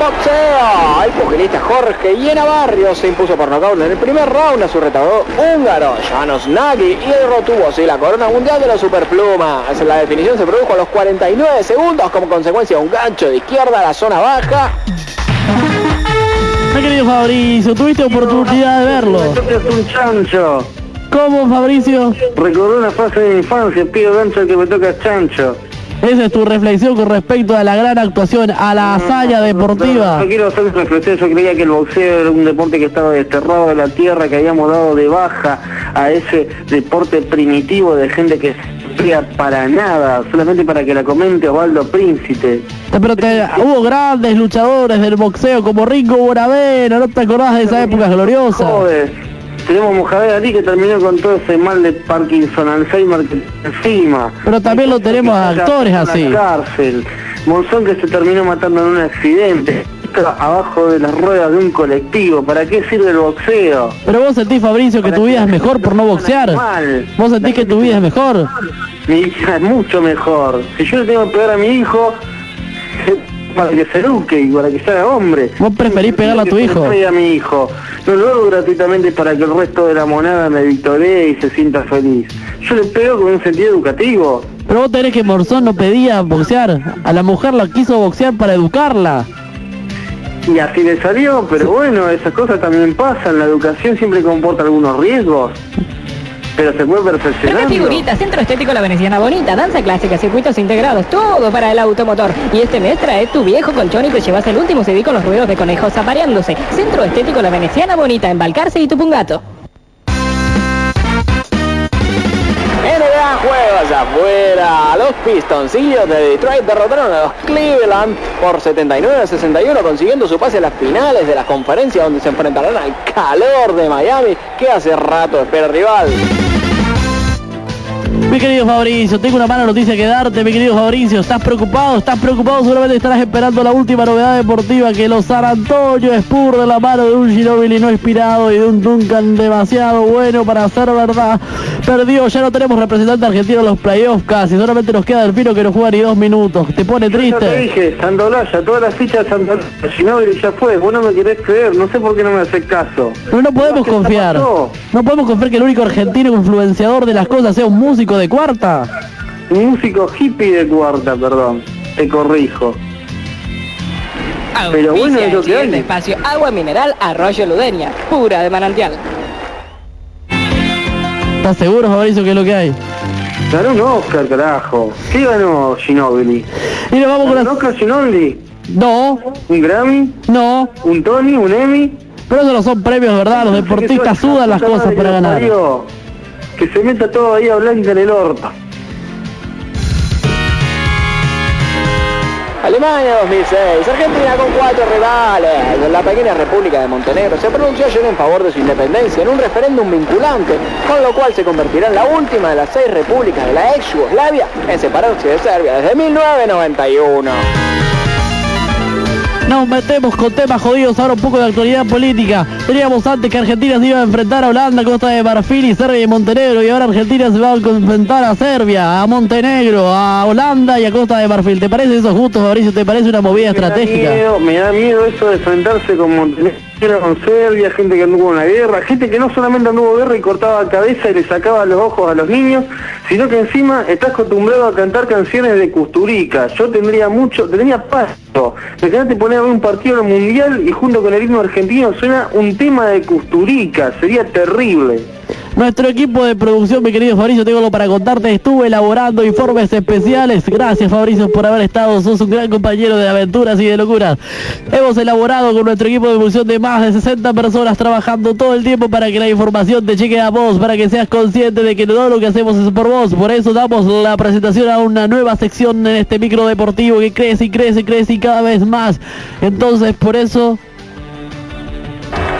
[SPEAKER 16] Boxeo. El pugilista Jorge Hiena Barrios se impuso por nocaut en el primer round a su retador húngaro, Janos Nagy, y retuvo así la corona mundial de los superplumas. La definición se produjo a los 49 segundos como consecuencia de un gancho de izquierda a la zona baja.
[SPEAKER 5] Mi querido Fabricio, tuviste oportunidad de verlo.
[SPEAKER 14] Es un chancho.
[SPEAKER 5] ¿Cómo, Fabricio?
[SPEAKER 14] Recordé una fase de infancia, pido gancho que me toca chancho.
[SPEAKER 5] Esa es tu reflexión con respecto a la gran actuación, a la hazaña deportiva.
[SPEAKER 14] No quiero hacer reflexión, yo creía que el boxeo era un deporte que estaba desterrado de la tierra, que habíamos dado de baja a ese deporte primitivo de gente que para nada, solamente para que la comente Osvaldo Príncipe.
[SPEAKER 5] Pero te- hubo grandes luchadores del boxeo como Ringo Bonavena, ¿no te acordás de esa época gloriosa?
[SPEAKER 14] Joder, tenemos Mohamed Ali que terminó con todo ese mal de Parkinson, Alzheimer que encima.
[SPEAKER 5] Pero también lo tenemos a actores
[SPEAKER 14] en la
[SPEAKER 5] así.
[SPEAKER 14] cárcel. Monzón que se terminó matando en un accidente. Abajo de las ruedas de un colectivo. ¿Para qué sirve el boxeo?
[SPEAKER 5] Pero vos sentís, Fabricio, que tu vida es mejor por no boxear.
[SPEAKER 14] Mal.
[SPEAKER 5] Vos sentís que tu vida es mejor.
[SPEAKER 14] Mi hija es mucho mejor. Si yo le tengo que pegar a mi hijo, para que se eduque y para que se haga hombre.
[SPEAKER 5] Vos preferís pegarle a tu hijo.
[SPEAKER 14] a mi hijo. No lo hago gratuitamente para que el resto de la monada me victoree y se sienta feliz. Yo le pego con un sentido educativo.
[SPEAKER 5] Pero vos tenés que Morzón no pedía boxear. A la mujer la quiso boxear para educarla.
[SPEAKER 14] Y así le salió, pero bueno, esas cosas también pasan. La educación siempre comporta algunos riesgos. Pero se puede perfeccionar.
[SPEAKER 17] figuritas, Centro Estético La Veneciana Bonita, danza clásica, circuitos integrados, todo para el automotor. Y este mes trae tu viejo colchón y te llevas el último CD con los ruidos de conejos apareándose. Centro Estético La Veneciana Bonita, en Balcarce y Tupungato.
[SPEAKER 16] Juegos afuera. Los pistoncillos de Detroit derrotaron a los Cleveland por 79 a 61 consiguiendo su pase a las finales de la conferencia donde se enfrentarán al calor de Miami que hace rato espera rival.
[SPEAKER 5] Mi querido Fabricio, tengo una mala noticia que darte, mi querido Fabricio. ¿Estás preocupado? ¿Estás preocupado? Seguramente estarás esperando la última novedad deportiva que los San Antonio Spurs de la mano de un Ginobili no inspirado y de un Duncan demasiado bueno para ser verdad. Perdió, ya no tenemos representante argentino en los playoffs casi. Solamente nos queda Delfino que no juega ni dos minutos. ¿Te pone
[SPEAKER 14] Yo te
[SPEAKER 5] triste?
[SPEAKER 14] dije, Santolaya, todas las fichas de Santolaya, Ginóbili ya fue, vos no me querés creer, no sé por qué no me haces caso.
[SPEAKER 5] Pero no podemos
[SPEAKER 14] ¿Qué te
[SPEAKER 5] confiar. No podemos confiar que el único argentino influenciador de las cosas sea un músico de cuarta.
[SPEAKER 14] Músico hippie de cuarta, perdón, te corrijo. Pero bueno, es lo que hay.
[SPEAKER 17] espacio, agua mineral Arroyo Ludeña, pura de manantial.
[SPEAKER 5] ¿Estás seguro, Fabricio, que es lo que hay?
[SPEAKER 14] Ganó un Oscar, carajo. ¿Qué ganó Ginóbili?
[SPEAKER 5] Y nos vamos con
[SPEAKER 14] ¿Un Oscar Ginóbili?
[SPEAKER 5] No.
[SPEAKER 14] ¿Un Grammy?
[SPEAKER 5] No.
[SPEAKER 14] ¿Un Tony? ¿Un Emmy?
[SPEAKER 5] Pero eso no son premios, ¿verdad? Los deportistas sudan las cosas para ganar.
[SPEAKER 14] Que se meta todo ahí a Blanca en el orto.
[SPEAKER 16] Alemania 2006, Argentina con cuatro rivales. La pequeña República de Montenegro se pronunció ayer en favor de su independencia en un referéndum vinculante, con lo cual se convertirá en la última de las seis repúblicas de la ex Yugoslavia en separarse de Serbia desde 1991.
[SPEAKER 5] Nos metemos con temas jodidos, ahora un poco de actualidad política. Teníamos antes que Argentina se iba a enfrentar a Holanda, Costa de Marfil y Serbia y Montenegro. Y ahora Argentina se va a enfrentar a Serbia, a Montenegro, a Holanda y a Costa de Marfil. ¿Te parece eso justo, Fabricio? ¿Te parece una movida
[SPEAKER 14] Me da
[SPEAKER 5] estratégica?
[SPEAKER 14] miedo, me da miedo eso de enfrentarse con Montenegro, con Serbia, gente que anduvo en la guerra, gente que no solamente anduvo guerra y cortaba cabeza y le sacaba los ojos a los niños, sino que encima está acostumbrado a cantar canciones de Custurica. Yo tendría mucho, tendría paso. Imagínate poner a ver un partido en el mundial y junto con el himno argentino suena un tema de Custurica, sería terrible.
[SPEAKER 5] Nuestro equipo de producción, mi querido Fabricio, tengo algo para contarte. Estuve elaborando informes especiales. Gracias, Fabricio, por haber estado. Sos un gran compañero de aventuras y de locuras. Hemos elaborado con nuestro equipo de producción de más de 60 personas trabajando todo el tiempo para que la información te llegue a vos, para que seas consciente de que todo lo que hacemos es por vos. Por eso damos la presentación a una nueva sección en este micro deportivo que crece y crece y crece y cada vez más. Entonces, por eso...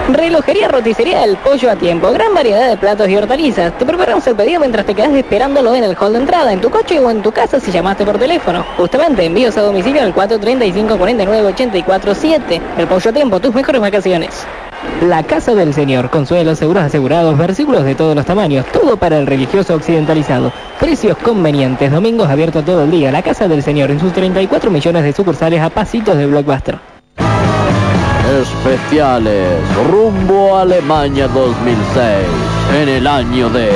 [SPEAKER 17] Relojería Roticería del Pollo a Tiempo. Gran variedad de platos y hortalizas. Te preparamos el pedido mientras te quedas esperándolo en el hall de entrada, en tu coche o en tu casa si llamaste por teléfono. Justamente, envíos a domicilio al 435 49 84 7. El Pollo a Tiempo, tus mejores vacaciones. La Casa del Señor, consuelos, seguros asegurados, versículos de todos los tamaños, todo para el religioso occidentalizado. Precios convenientes, domingos abiertos todo el día. La Casa del Señor en sus 34 millones de sucursales a pasitos de Blockbuster.
[SPEAKER 12] Especiales rumbo a Alemania 2006 en el año de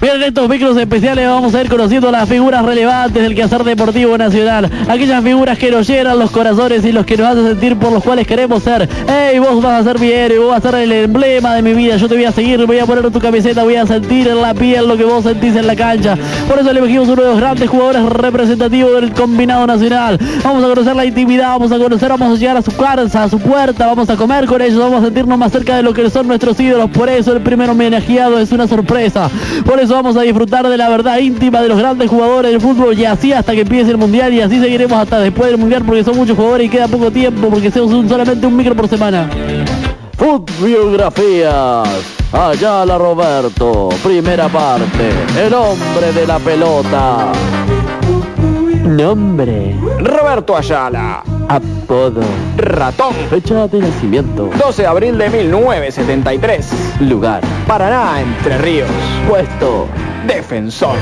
[SPEAKER 5] Bien, En estos micros especiales vamos a ir conociendo las figuras relevantes del quehacer deportivo nacional. Aquellas figuras que nos llenan los corazones y los que nos hacen sentir por los cuales queremos ser. Ey, vos vas a ser mi héroe, vos vas a ser el emblema de mi vida. Yo te voy a seguir, voy a poner tu camiseta, voy a sentir en la piel lo que vos sentís en la cancha. Por eso le elegimos uno de los grandes jugadores representativos del combinado nacional. Vamos a conocer la intimidad, vamos a conocer, vamos a llegar a su casa, a su puerta, vamos a comer con ellos, vamos a sentirnos más cerca de lo que son nuestros ídolos. Por eso el primer homenajeado es una sorpresa. Por vamos a disfrutar de la verdad íntima de los grandes jugadores del fútbol y así hasta que empiece el mundial y así seguiremos hasta después del mundial porque son muchos jugadores y queda poco tiempo porque somos un- solamente un micro por semana.
[SPEAKER 18] Biografías. Ayala Roberto, primera parte. El hombre de la pelota.
[SPEAKER 16] Nombre. Roberto Ayala.
[SPEAKER 18] Apodo.
[SPEAKER 16] Ratón.
[SPEAKER 18] Fecha de nacimiento.
[SPEAKER 16] 12 de abril de 1973.
[SPEAKER 18] Lugar.
[SPEAKER 16] Paraná, Entre Ríos.
[SPEAKER 18] Puesto.
[SPEAKER 16] Defensor.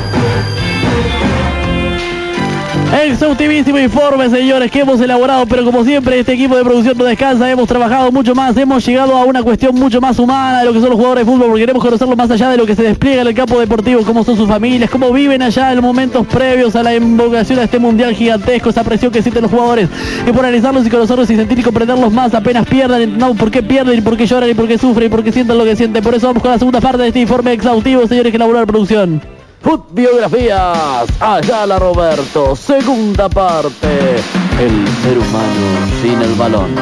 [SPEAKER 5] Exhaustivísimo informe, señores, que hemos elaborado, pero como siempre, este equipo de producción no descansa, hemos trabajado mucho más, hemos llegado a una cuestión mucho más humana de lo que son los jugadores de fútbol, porque queremos conocerlo más allá de lo que se despliega en el campo deportivo, cómo son sus familias, cómo viven allá en los momentos previos a la invocación a este mundial gigantesco, esa presión que sienten los jugadores, y por analizarlos y conocerlos y sentir y comprenderlos más, apenas pierdan, entendamos por qué pierden, y por qué lloran, y por qué sufren, y por qué sienten lo que sienten. Por eso vamos con la segunda parte de este informe exhaustivo, señores, que elaboró la producción.
[SPEAKER 18] Food Biografías. Ayala Roberto, segunda parte. El ser humano sin el balón.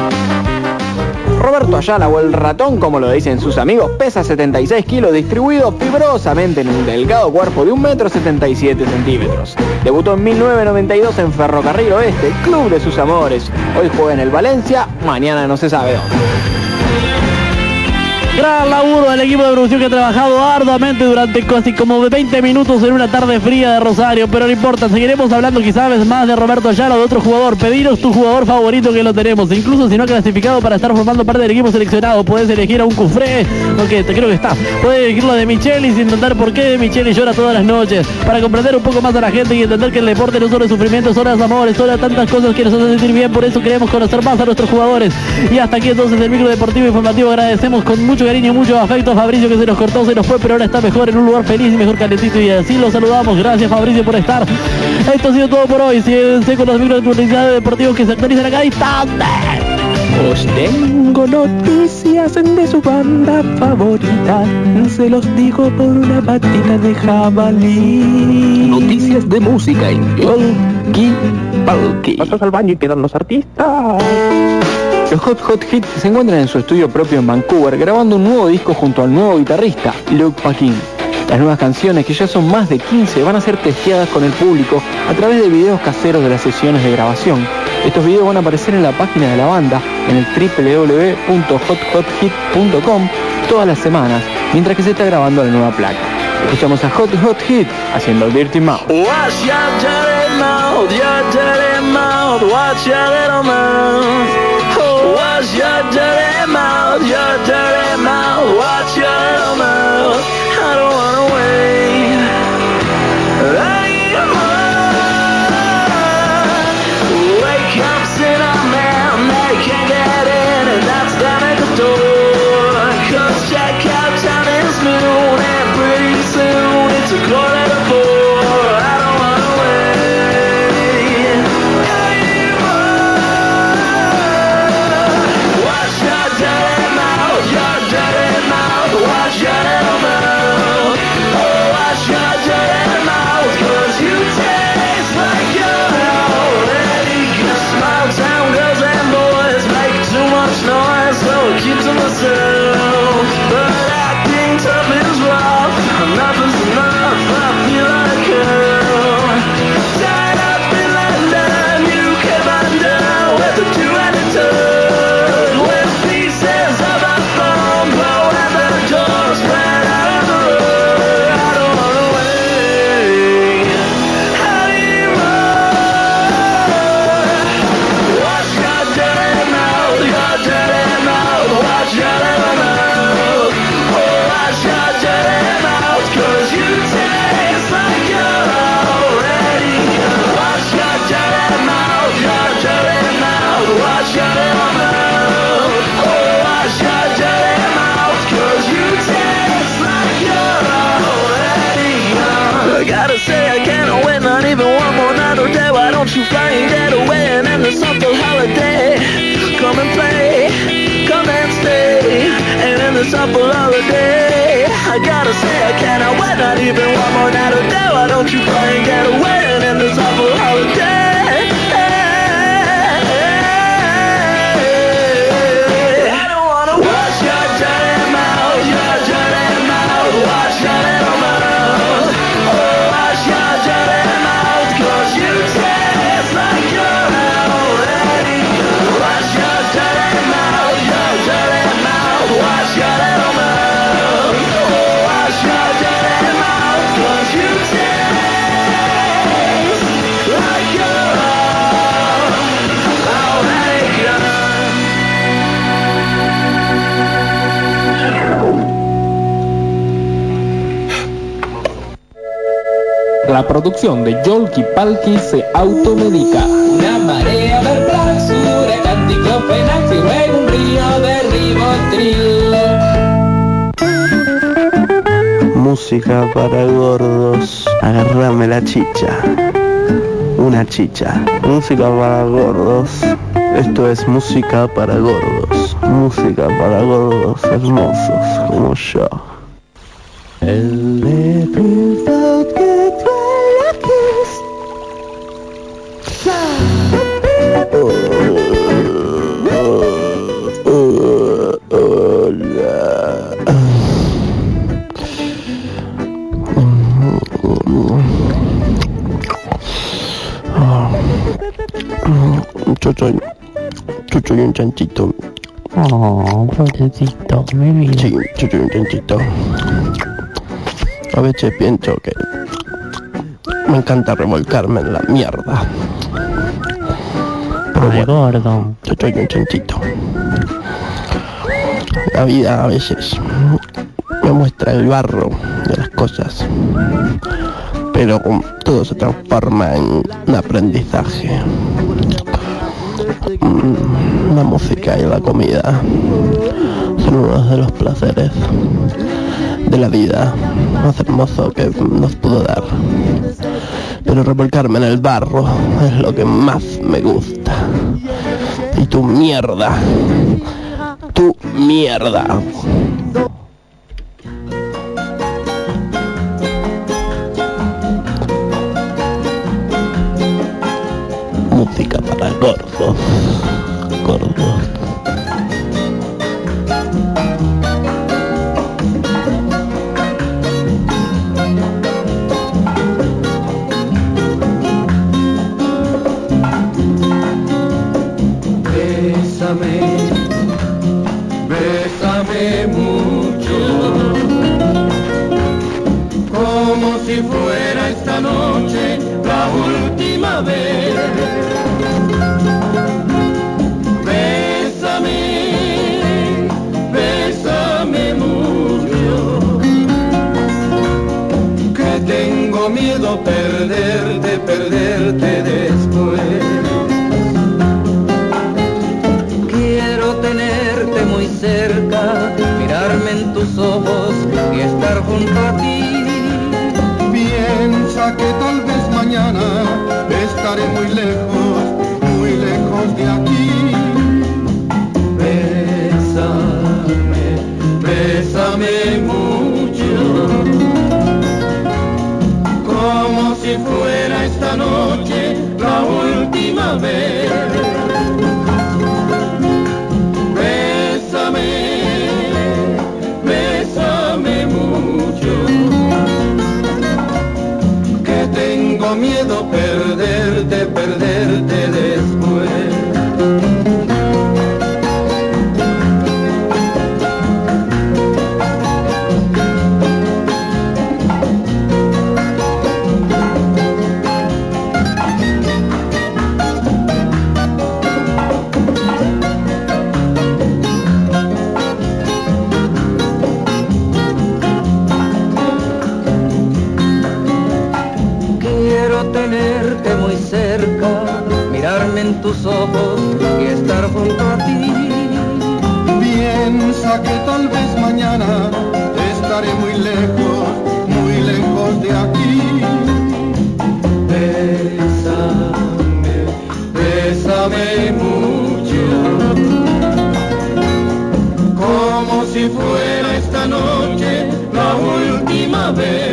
[SPEAKER 16] Roberto Ayala o el ratón, como lo dicen sus amigos, pesa 76 kilos, distribuido fibrosamente en un delgado cuerpo de 1 metro 77 centímetros. Debutó en 1992 en Ferrocarril Oeste, club de sus amores. Hoy juega en el Valencia, mañana no se sabe dónde.
[SPEAKER 5] Gran laburo del equipo de producción que ha trabajado arduamente durante casi como 20 minutos en una tarde fría de Rosario, pero no importa, seguiremos hablando quizás más de Roberto Ayala o de otro jugador. Pediros tu jugador favorito que lo tenemos, incluso si no ha clasificado para estar formando parte del equipo seleccionado, puedes elegir a un Cufré, porque te creo que está. Puedes elegirlo de Micheli sin entender por qué de Micheli llora todas las noches, para comprender un poco más a la gente y entender que el deporte no solo es sufrimiento, solo es amor, solo es tantas cosas que nos hacen sentir bien, por eso queremos conocer más a nuestros jugadores. Y hasta aquí entonces el micro deportivo informativo, agradecemos con mucho cariño y mucho afecto a Fabricio que se nos cortó, se nos fue, pero ahora está mejor en un lugar feliz y mejor calentito y así lo saludamos. Gracias Fabricio por estar. Esto ha sido todo por hoy. Síguense con los micros de deportivos que se actualizan a cada instante.
[SPEAKER 19] Os tengo noticias de su banda favorita. Se los digo por una patita de jabalí.
[SPEAKER 2] Noticias de música en Yolki Palki.
[SPEAKER 19] Pasas al baño y quedan los artistas.
[SPEAKER 4] Los Hot Hot Hits se encuentran en su estudio propio en Vancouver grabando un nuevo disco junto al nuevo guitarrista, Luke Paquin. Las nuevas canciones, que ya son más de 15, van a ser testeadas con el público a través de videos caseros de las sesiones de grabación. Estos videos van a aparecer en la página de la banda en el www.hothothit.com todas las semanas, mientras que se está grabando la nueva placa. Escuchamos a Hot Hot Hit haciendo Dirty
[SPEAKER 20] dirty mouth. Your dirty mouth, your dirty mouth, watch don't you try and
[SPEAKER 2] La producción de Yolki Palki se automedica.
[SPEAKER 19] Una marea de basura, canticlofenax y luego un río de ribotril.
[SPEAKER 21] Música para gordos. Agarrame la chicha. Una chicha. Música para gordos. Esto es música para gordos. Música para gordos hermosos como yo. Un chanchito. Oh, pobrecito, mi vida. Sí, un chanchito. A veces pienso que me encanta revolcarme en la mierda. Pero
[SPEAKER 5] Ay, gordo.
[SPEAKER 21] yo soy un chanchito. La vida a veces me muestra el barro de las cosas, pero todo se transforma en un aprendizaje. La música y la comida son uno de los placeres de la vida más hermoso que nos pudo dar. Pero revolcarme en el barro es lo que más me gusta. Y tu mierda, tu mierda. Música para gordos.
[SPEAKER 19] Vez.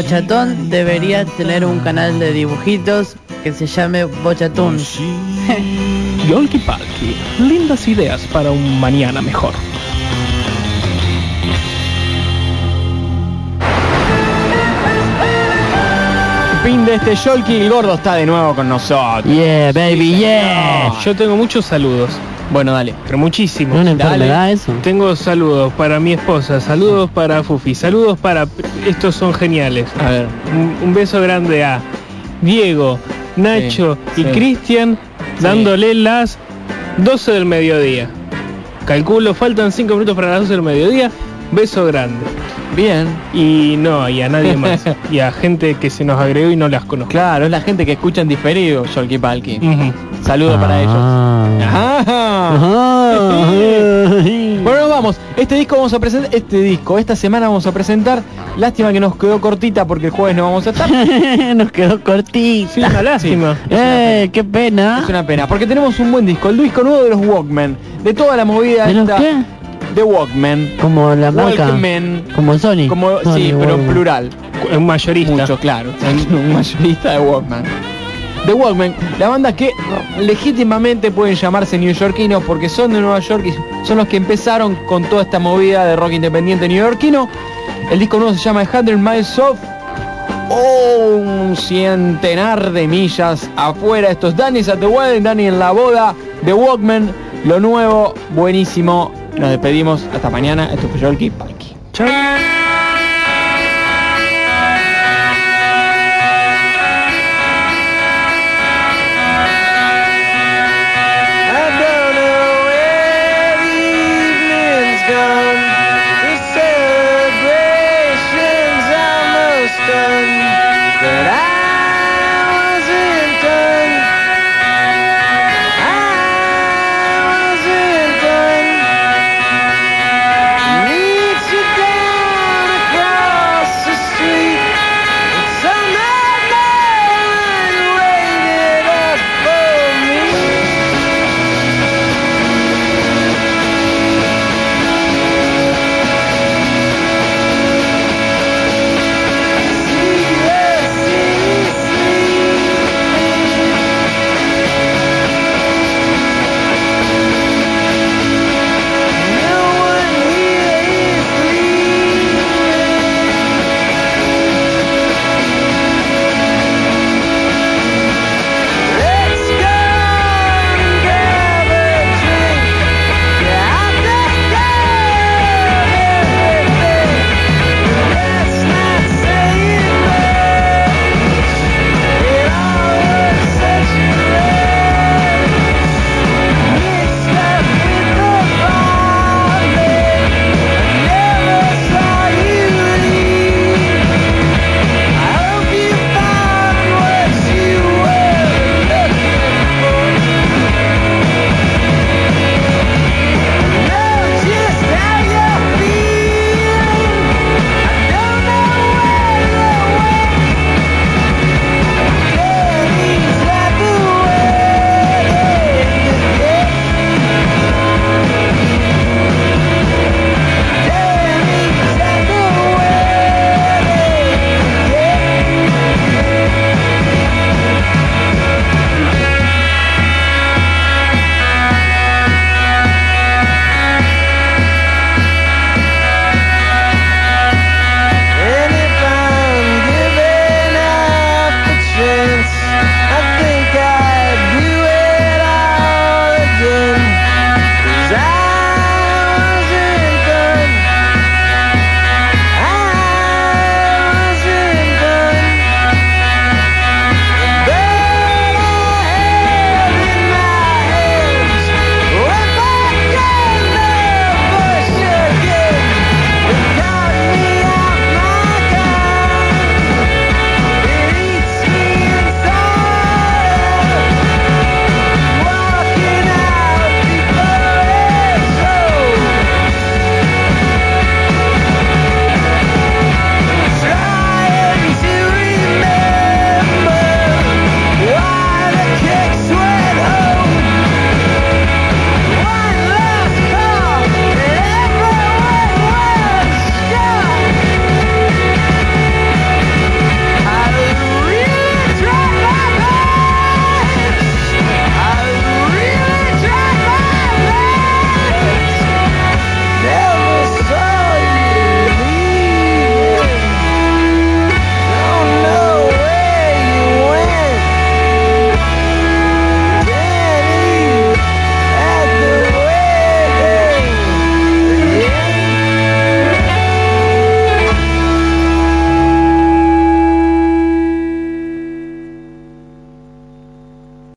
[SPEAKER 22] Bochatón debería tener un canal de dibujitos que se llame Bochatón.
[SPEAKER 6] Yolki Palki, lindas ideas para un mañana mejor.
[SPEAKER 4] Fin de este Yolki, el gordo está de nuevo con nosotros.
[SPEAKER 5] Yeah, baby, yeah.
[SPEAKER 6] Yo tengo muchos saludos.
[SPEAKER 4] Bueno, dale.
[SPEAKER 6] Pero muchísimos.
[SPEAKER 5] ¿No es una enfermedad eso?
[SPEAKER 6] Tengo saludos para mi esposa, saludos para Fufi, saludos para... Estos son geniales.
[SPEAKER 4] A ver.
[SPEAKER 6] Un, un beso grande a Diego, Nacho
[SPEAKER 4] Sí,
[SPEAKER 6] y
[SPEAKER 4] sí.
[SPEAKER 6] Cristian dándole las 12 del mediodía. Calculo, faltan 5 minutos para las 12 del mediodía. Beso grande.
[SPEAKER 4] Bien.
[SPEAKER 6] Y no, y a nadie más. y a gente que se nos agregó y no las conozco.
[SPEAKER 4] Claro, es la gente que escucha en diferido Yolki Palki.
[SPEAKER 6] Ujú.
[SPEAKER 4] Saludos para ellos.
[SPEAKER 5] Ah.
[SPEAKER 4] Ajá. Bueno, nos vamos. Este disco vamos a presentar, este disco, esta semana vamos a presentar. Lástima que nos quedó cortita porque el jueves no vamos a estar.
[SPEAKER 5] Nos quedó cortito.
[SPEAKER 6] Sí, una lástima.
[SPEAKER 5] Eh, qué pena.
[SPEAKER 4] Es una pena, porque tenemos un buen disco, el disco nuevo de los Walkman, de toda la movida
[SPEAKER 5] ¿De los
[SPEAKER 4] esta
[SPEAKER 5] qué?
[SPEAKER 4] de Walkman.
[SPEAKER 5] Como la marca.
[SPEAKER 4] Walkman.
[SPEAKER 5] Como Sony.
[SPEAKER 4] Como
[SPEAKER 5] Sony,
[SPEAKER 4] sí, pero en plural.
[SPEAKER 6] Un mayorista.
[SPEAKER 4] Mucho, claro. Un mayorista de Walkman. The Walkman, la banda que legítimamente pueden llamarse neoyorquinos porque son de Nueva York y son los que empezaron con toda esta movida de rock independiente neoyorquino. El disco nuevo se llama 100 Miles Off. Oh, un centenar de millas afuera. Estos Danny's at the Wedding, Danny en la boda, The Walkman, lo nuevo, buenísimo. Nos despedimos hasta mañana. Esto fue Yolki. Bye.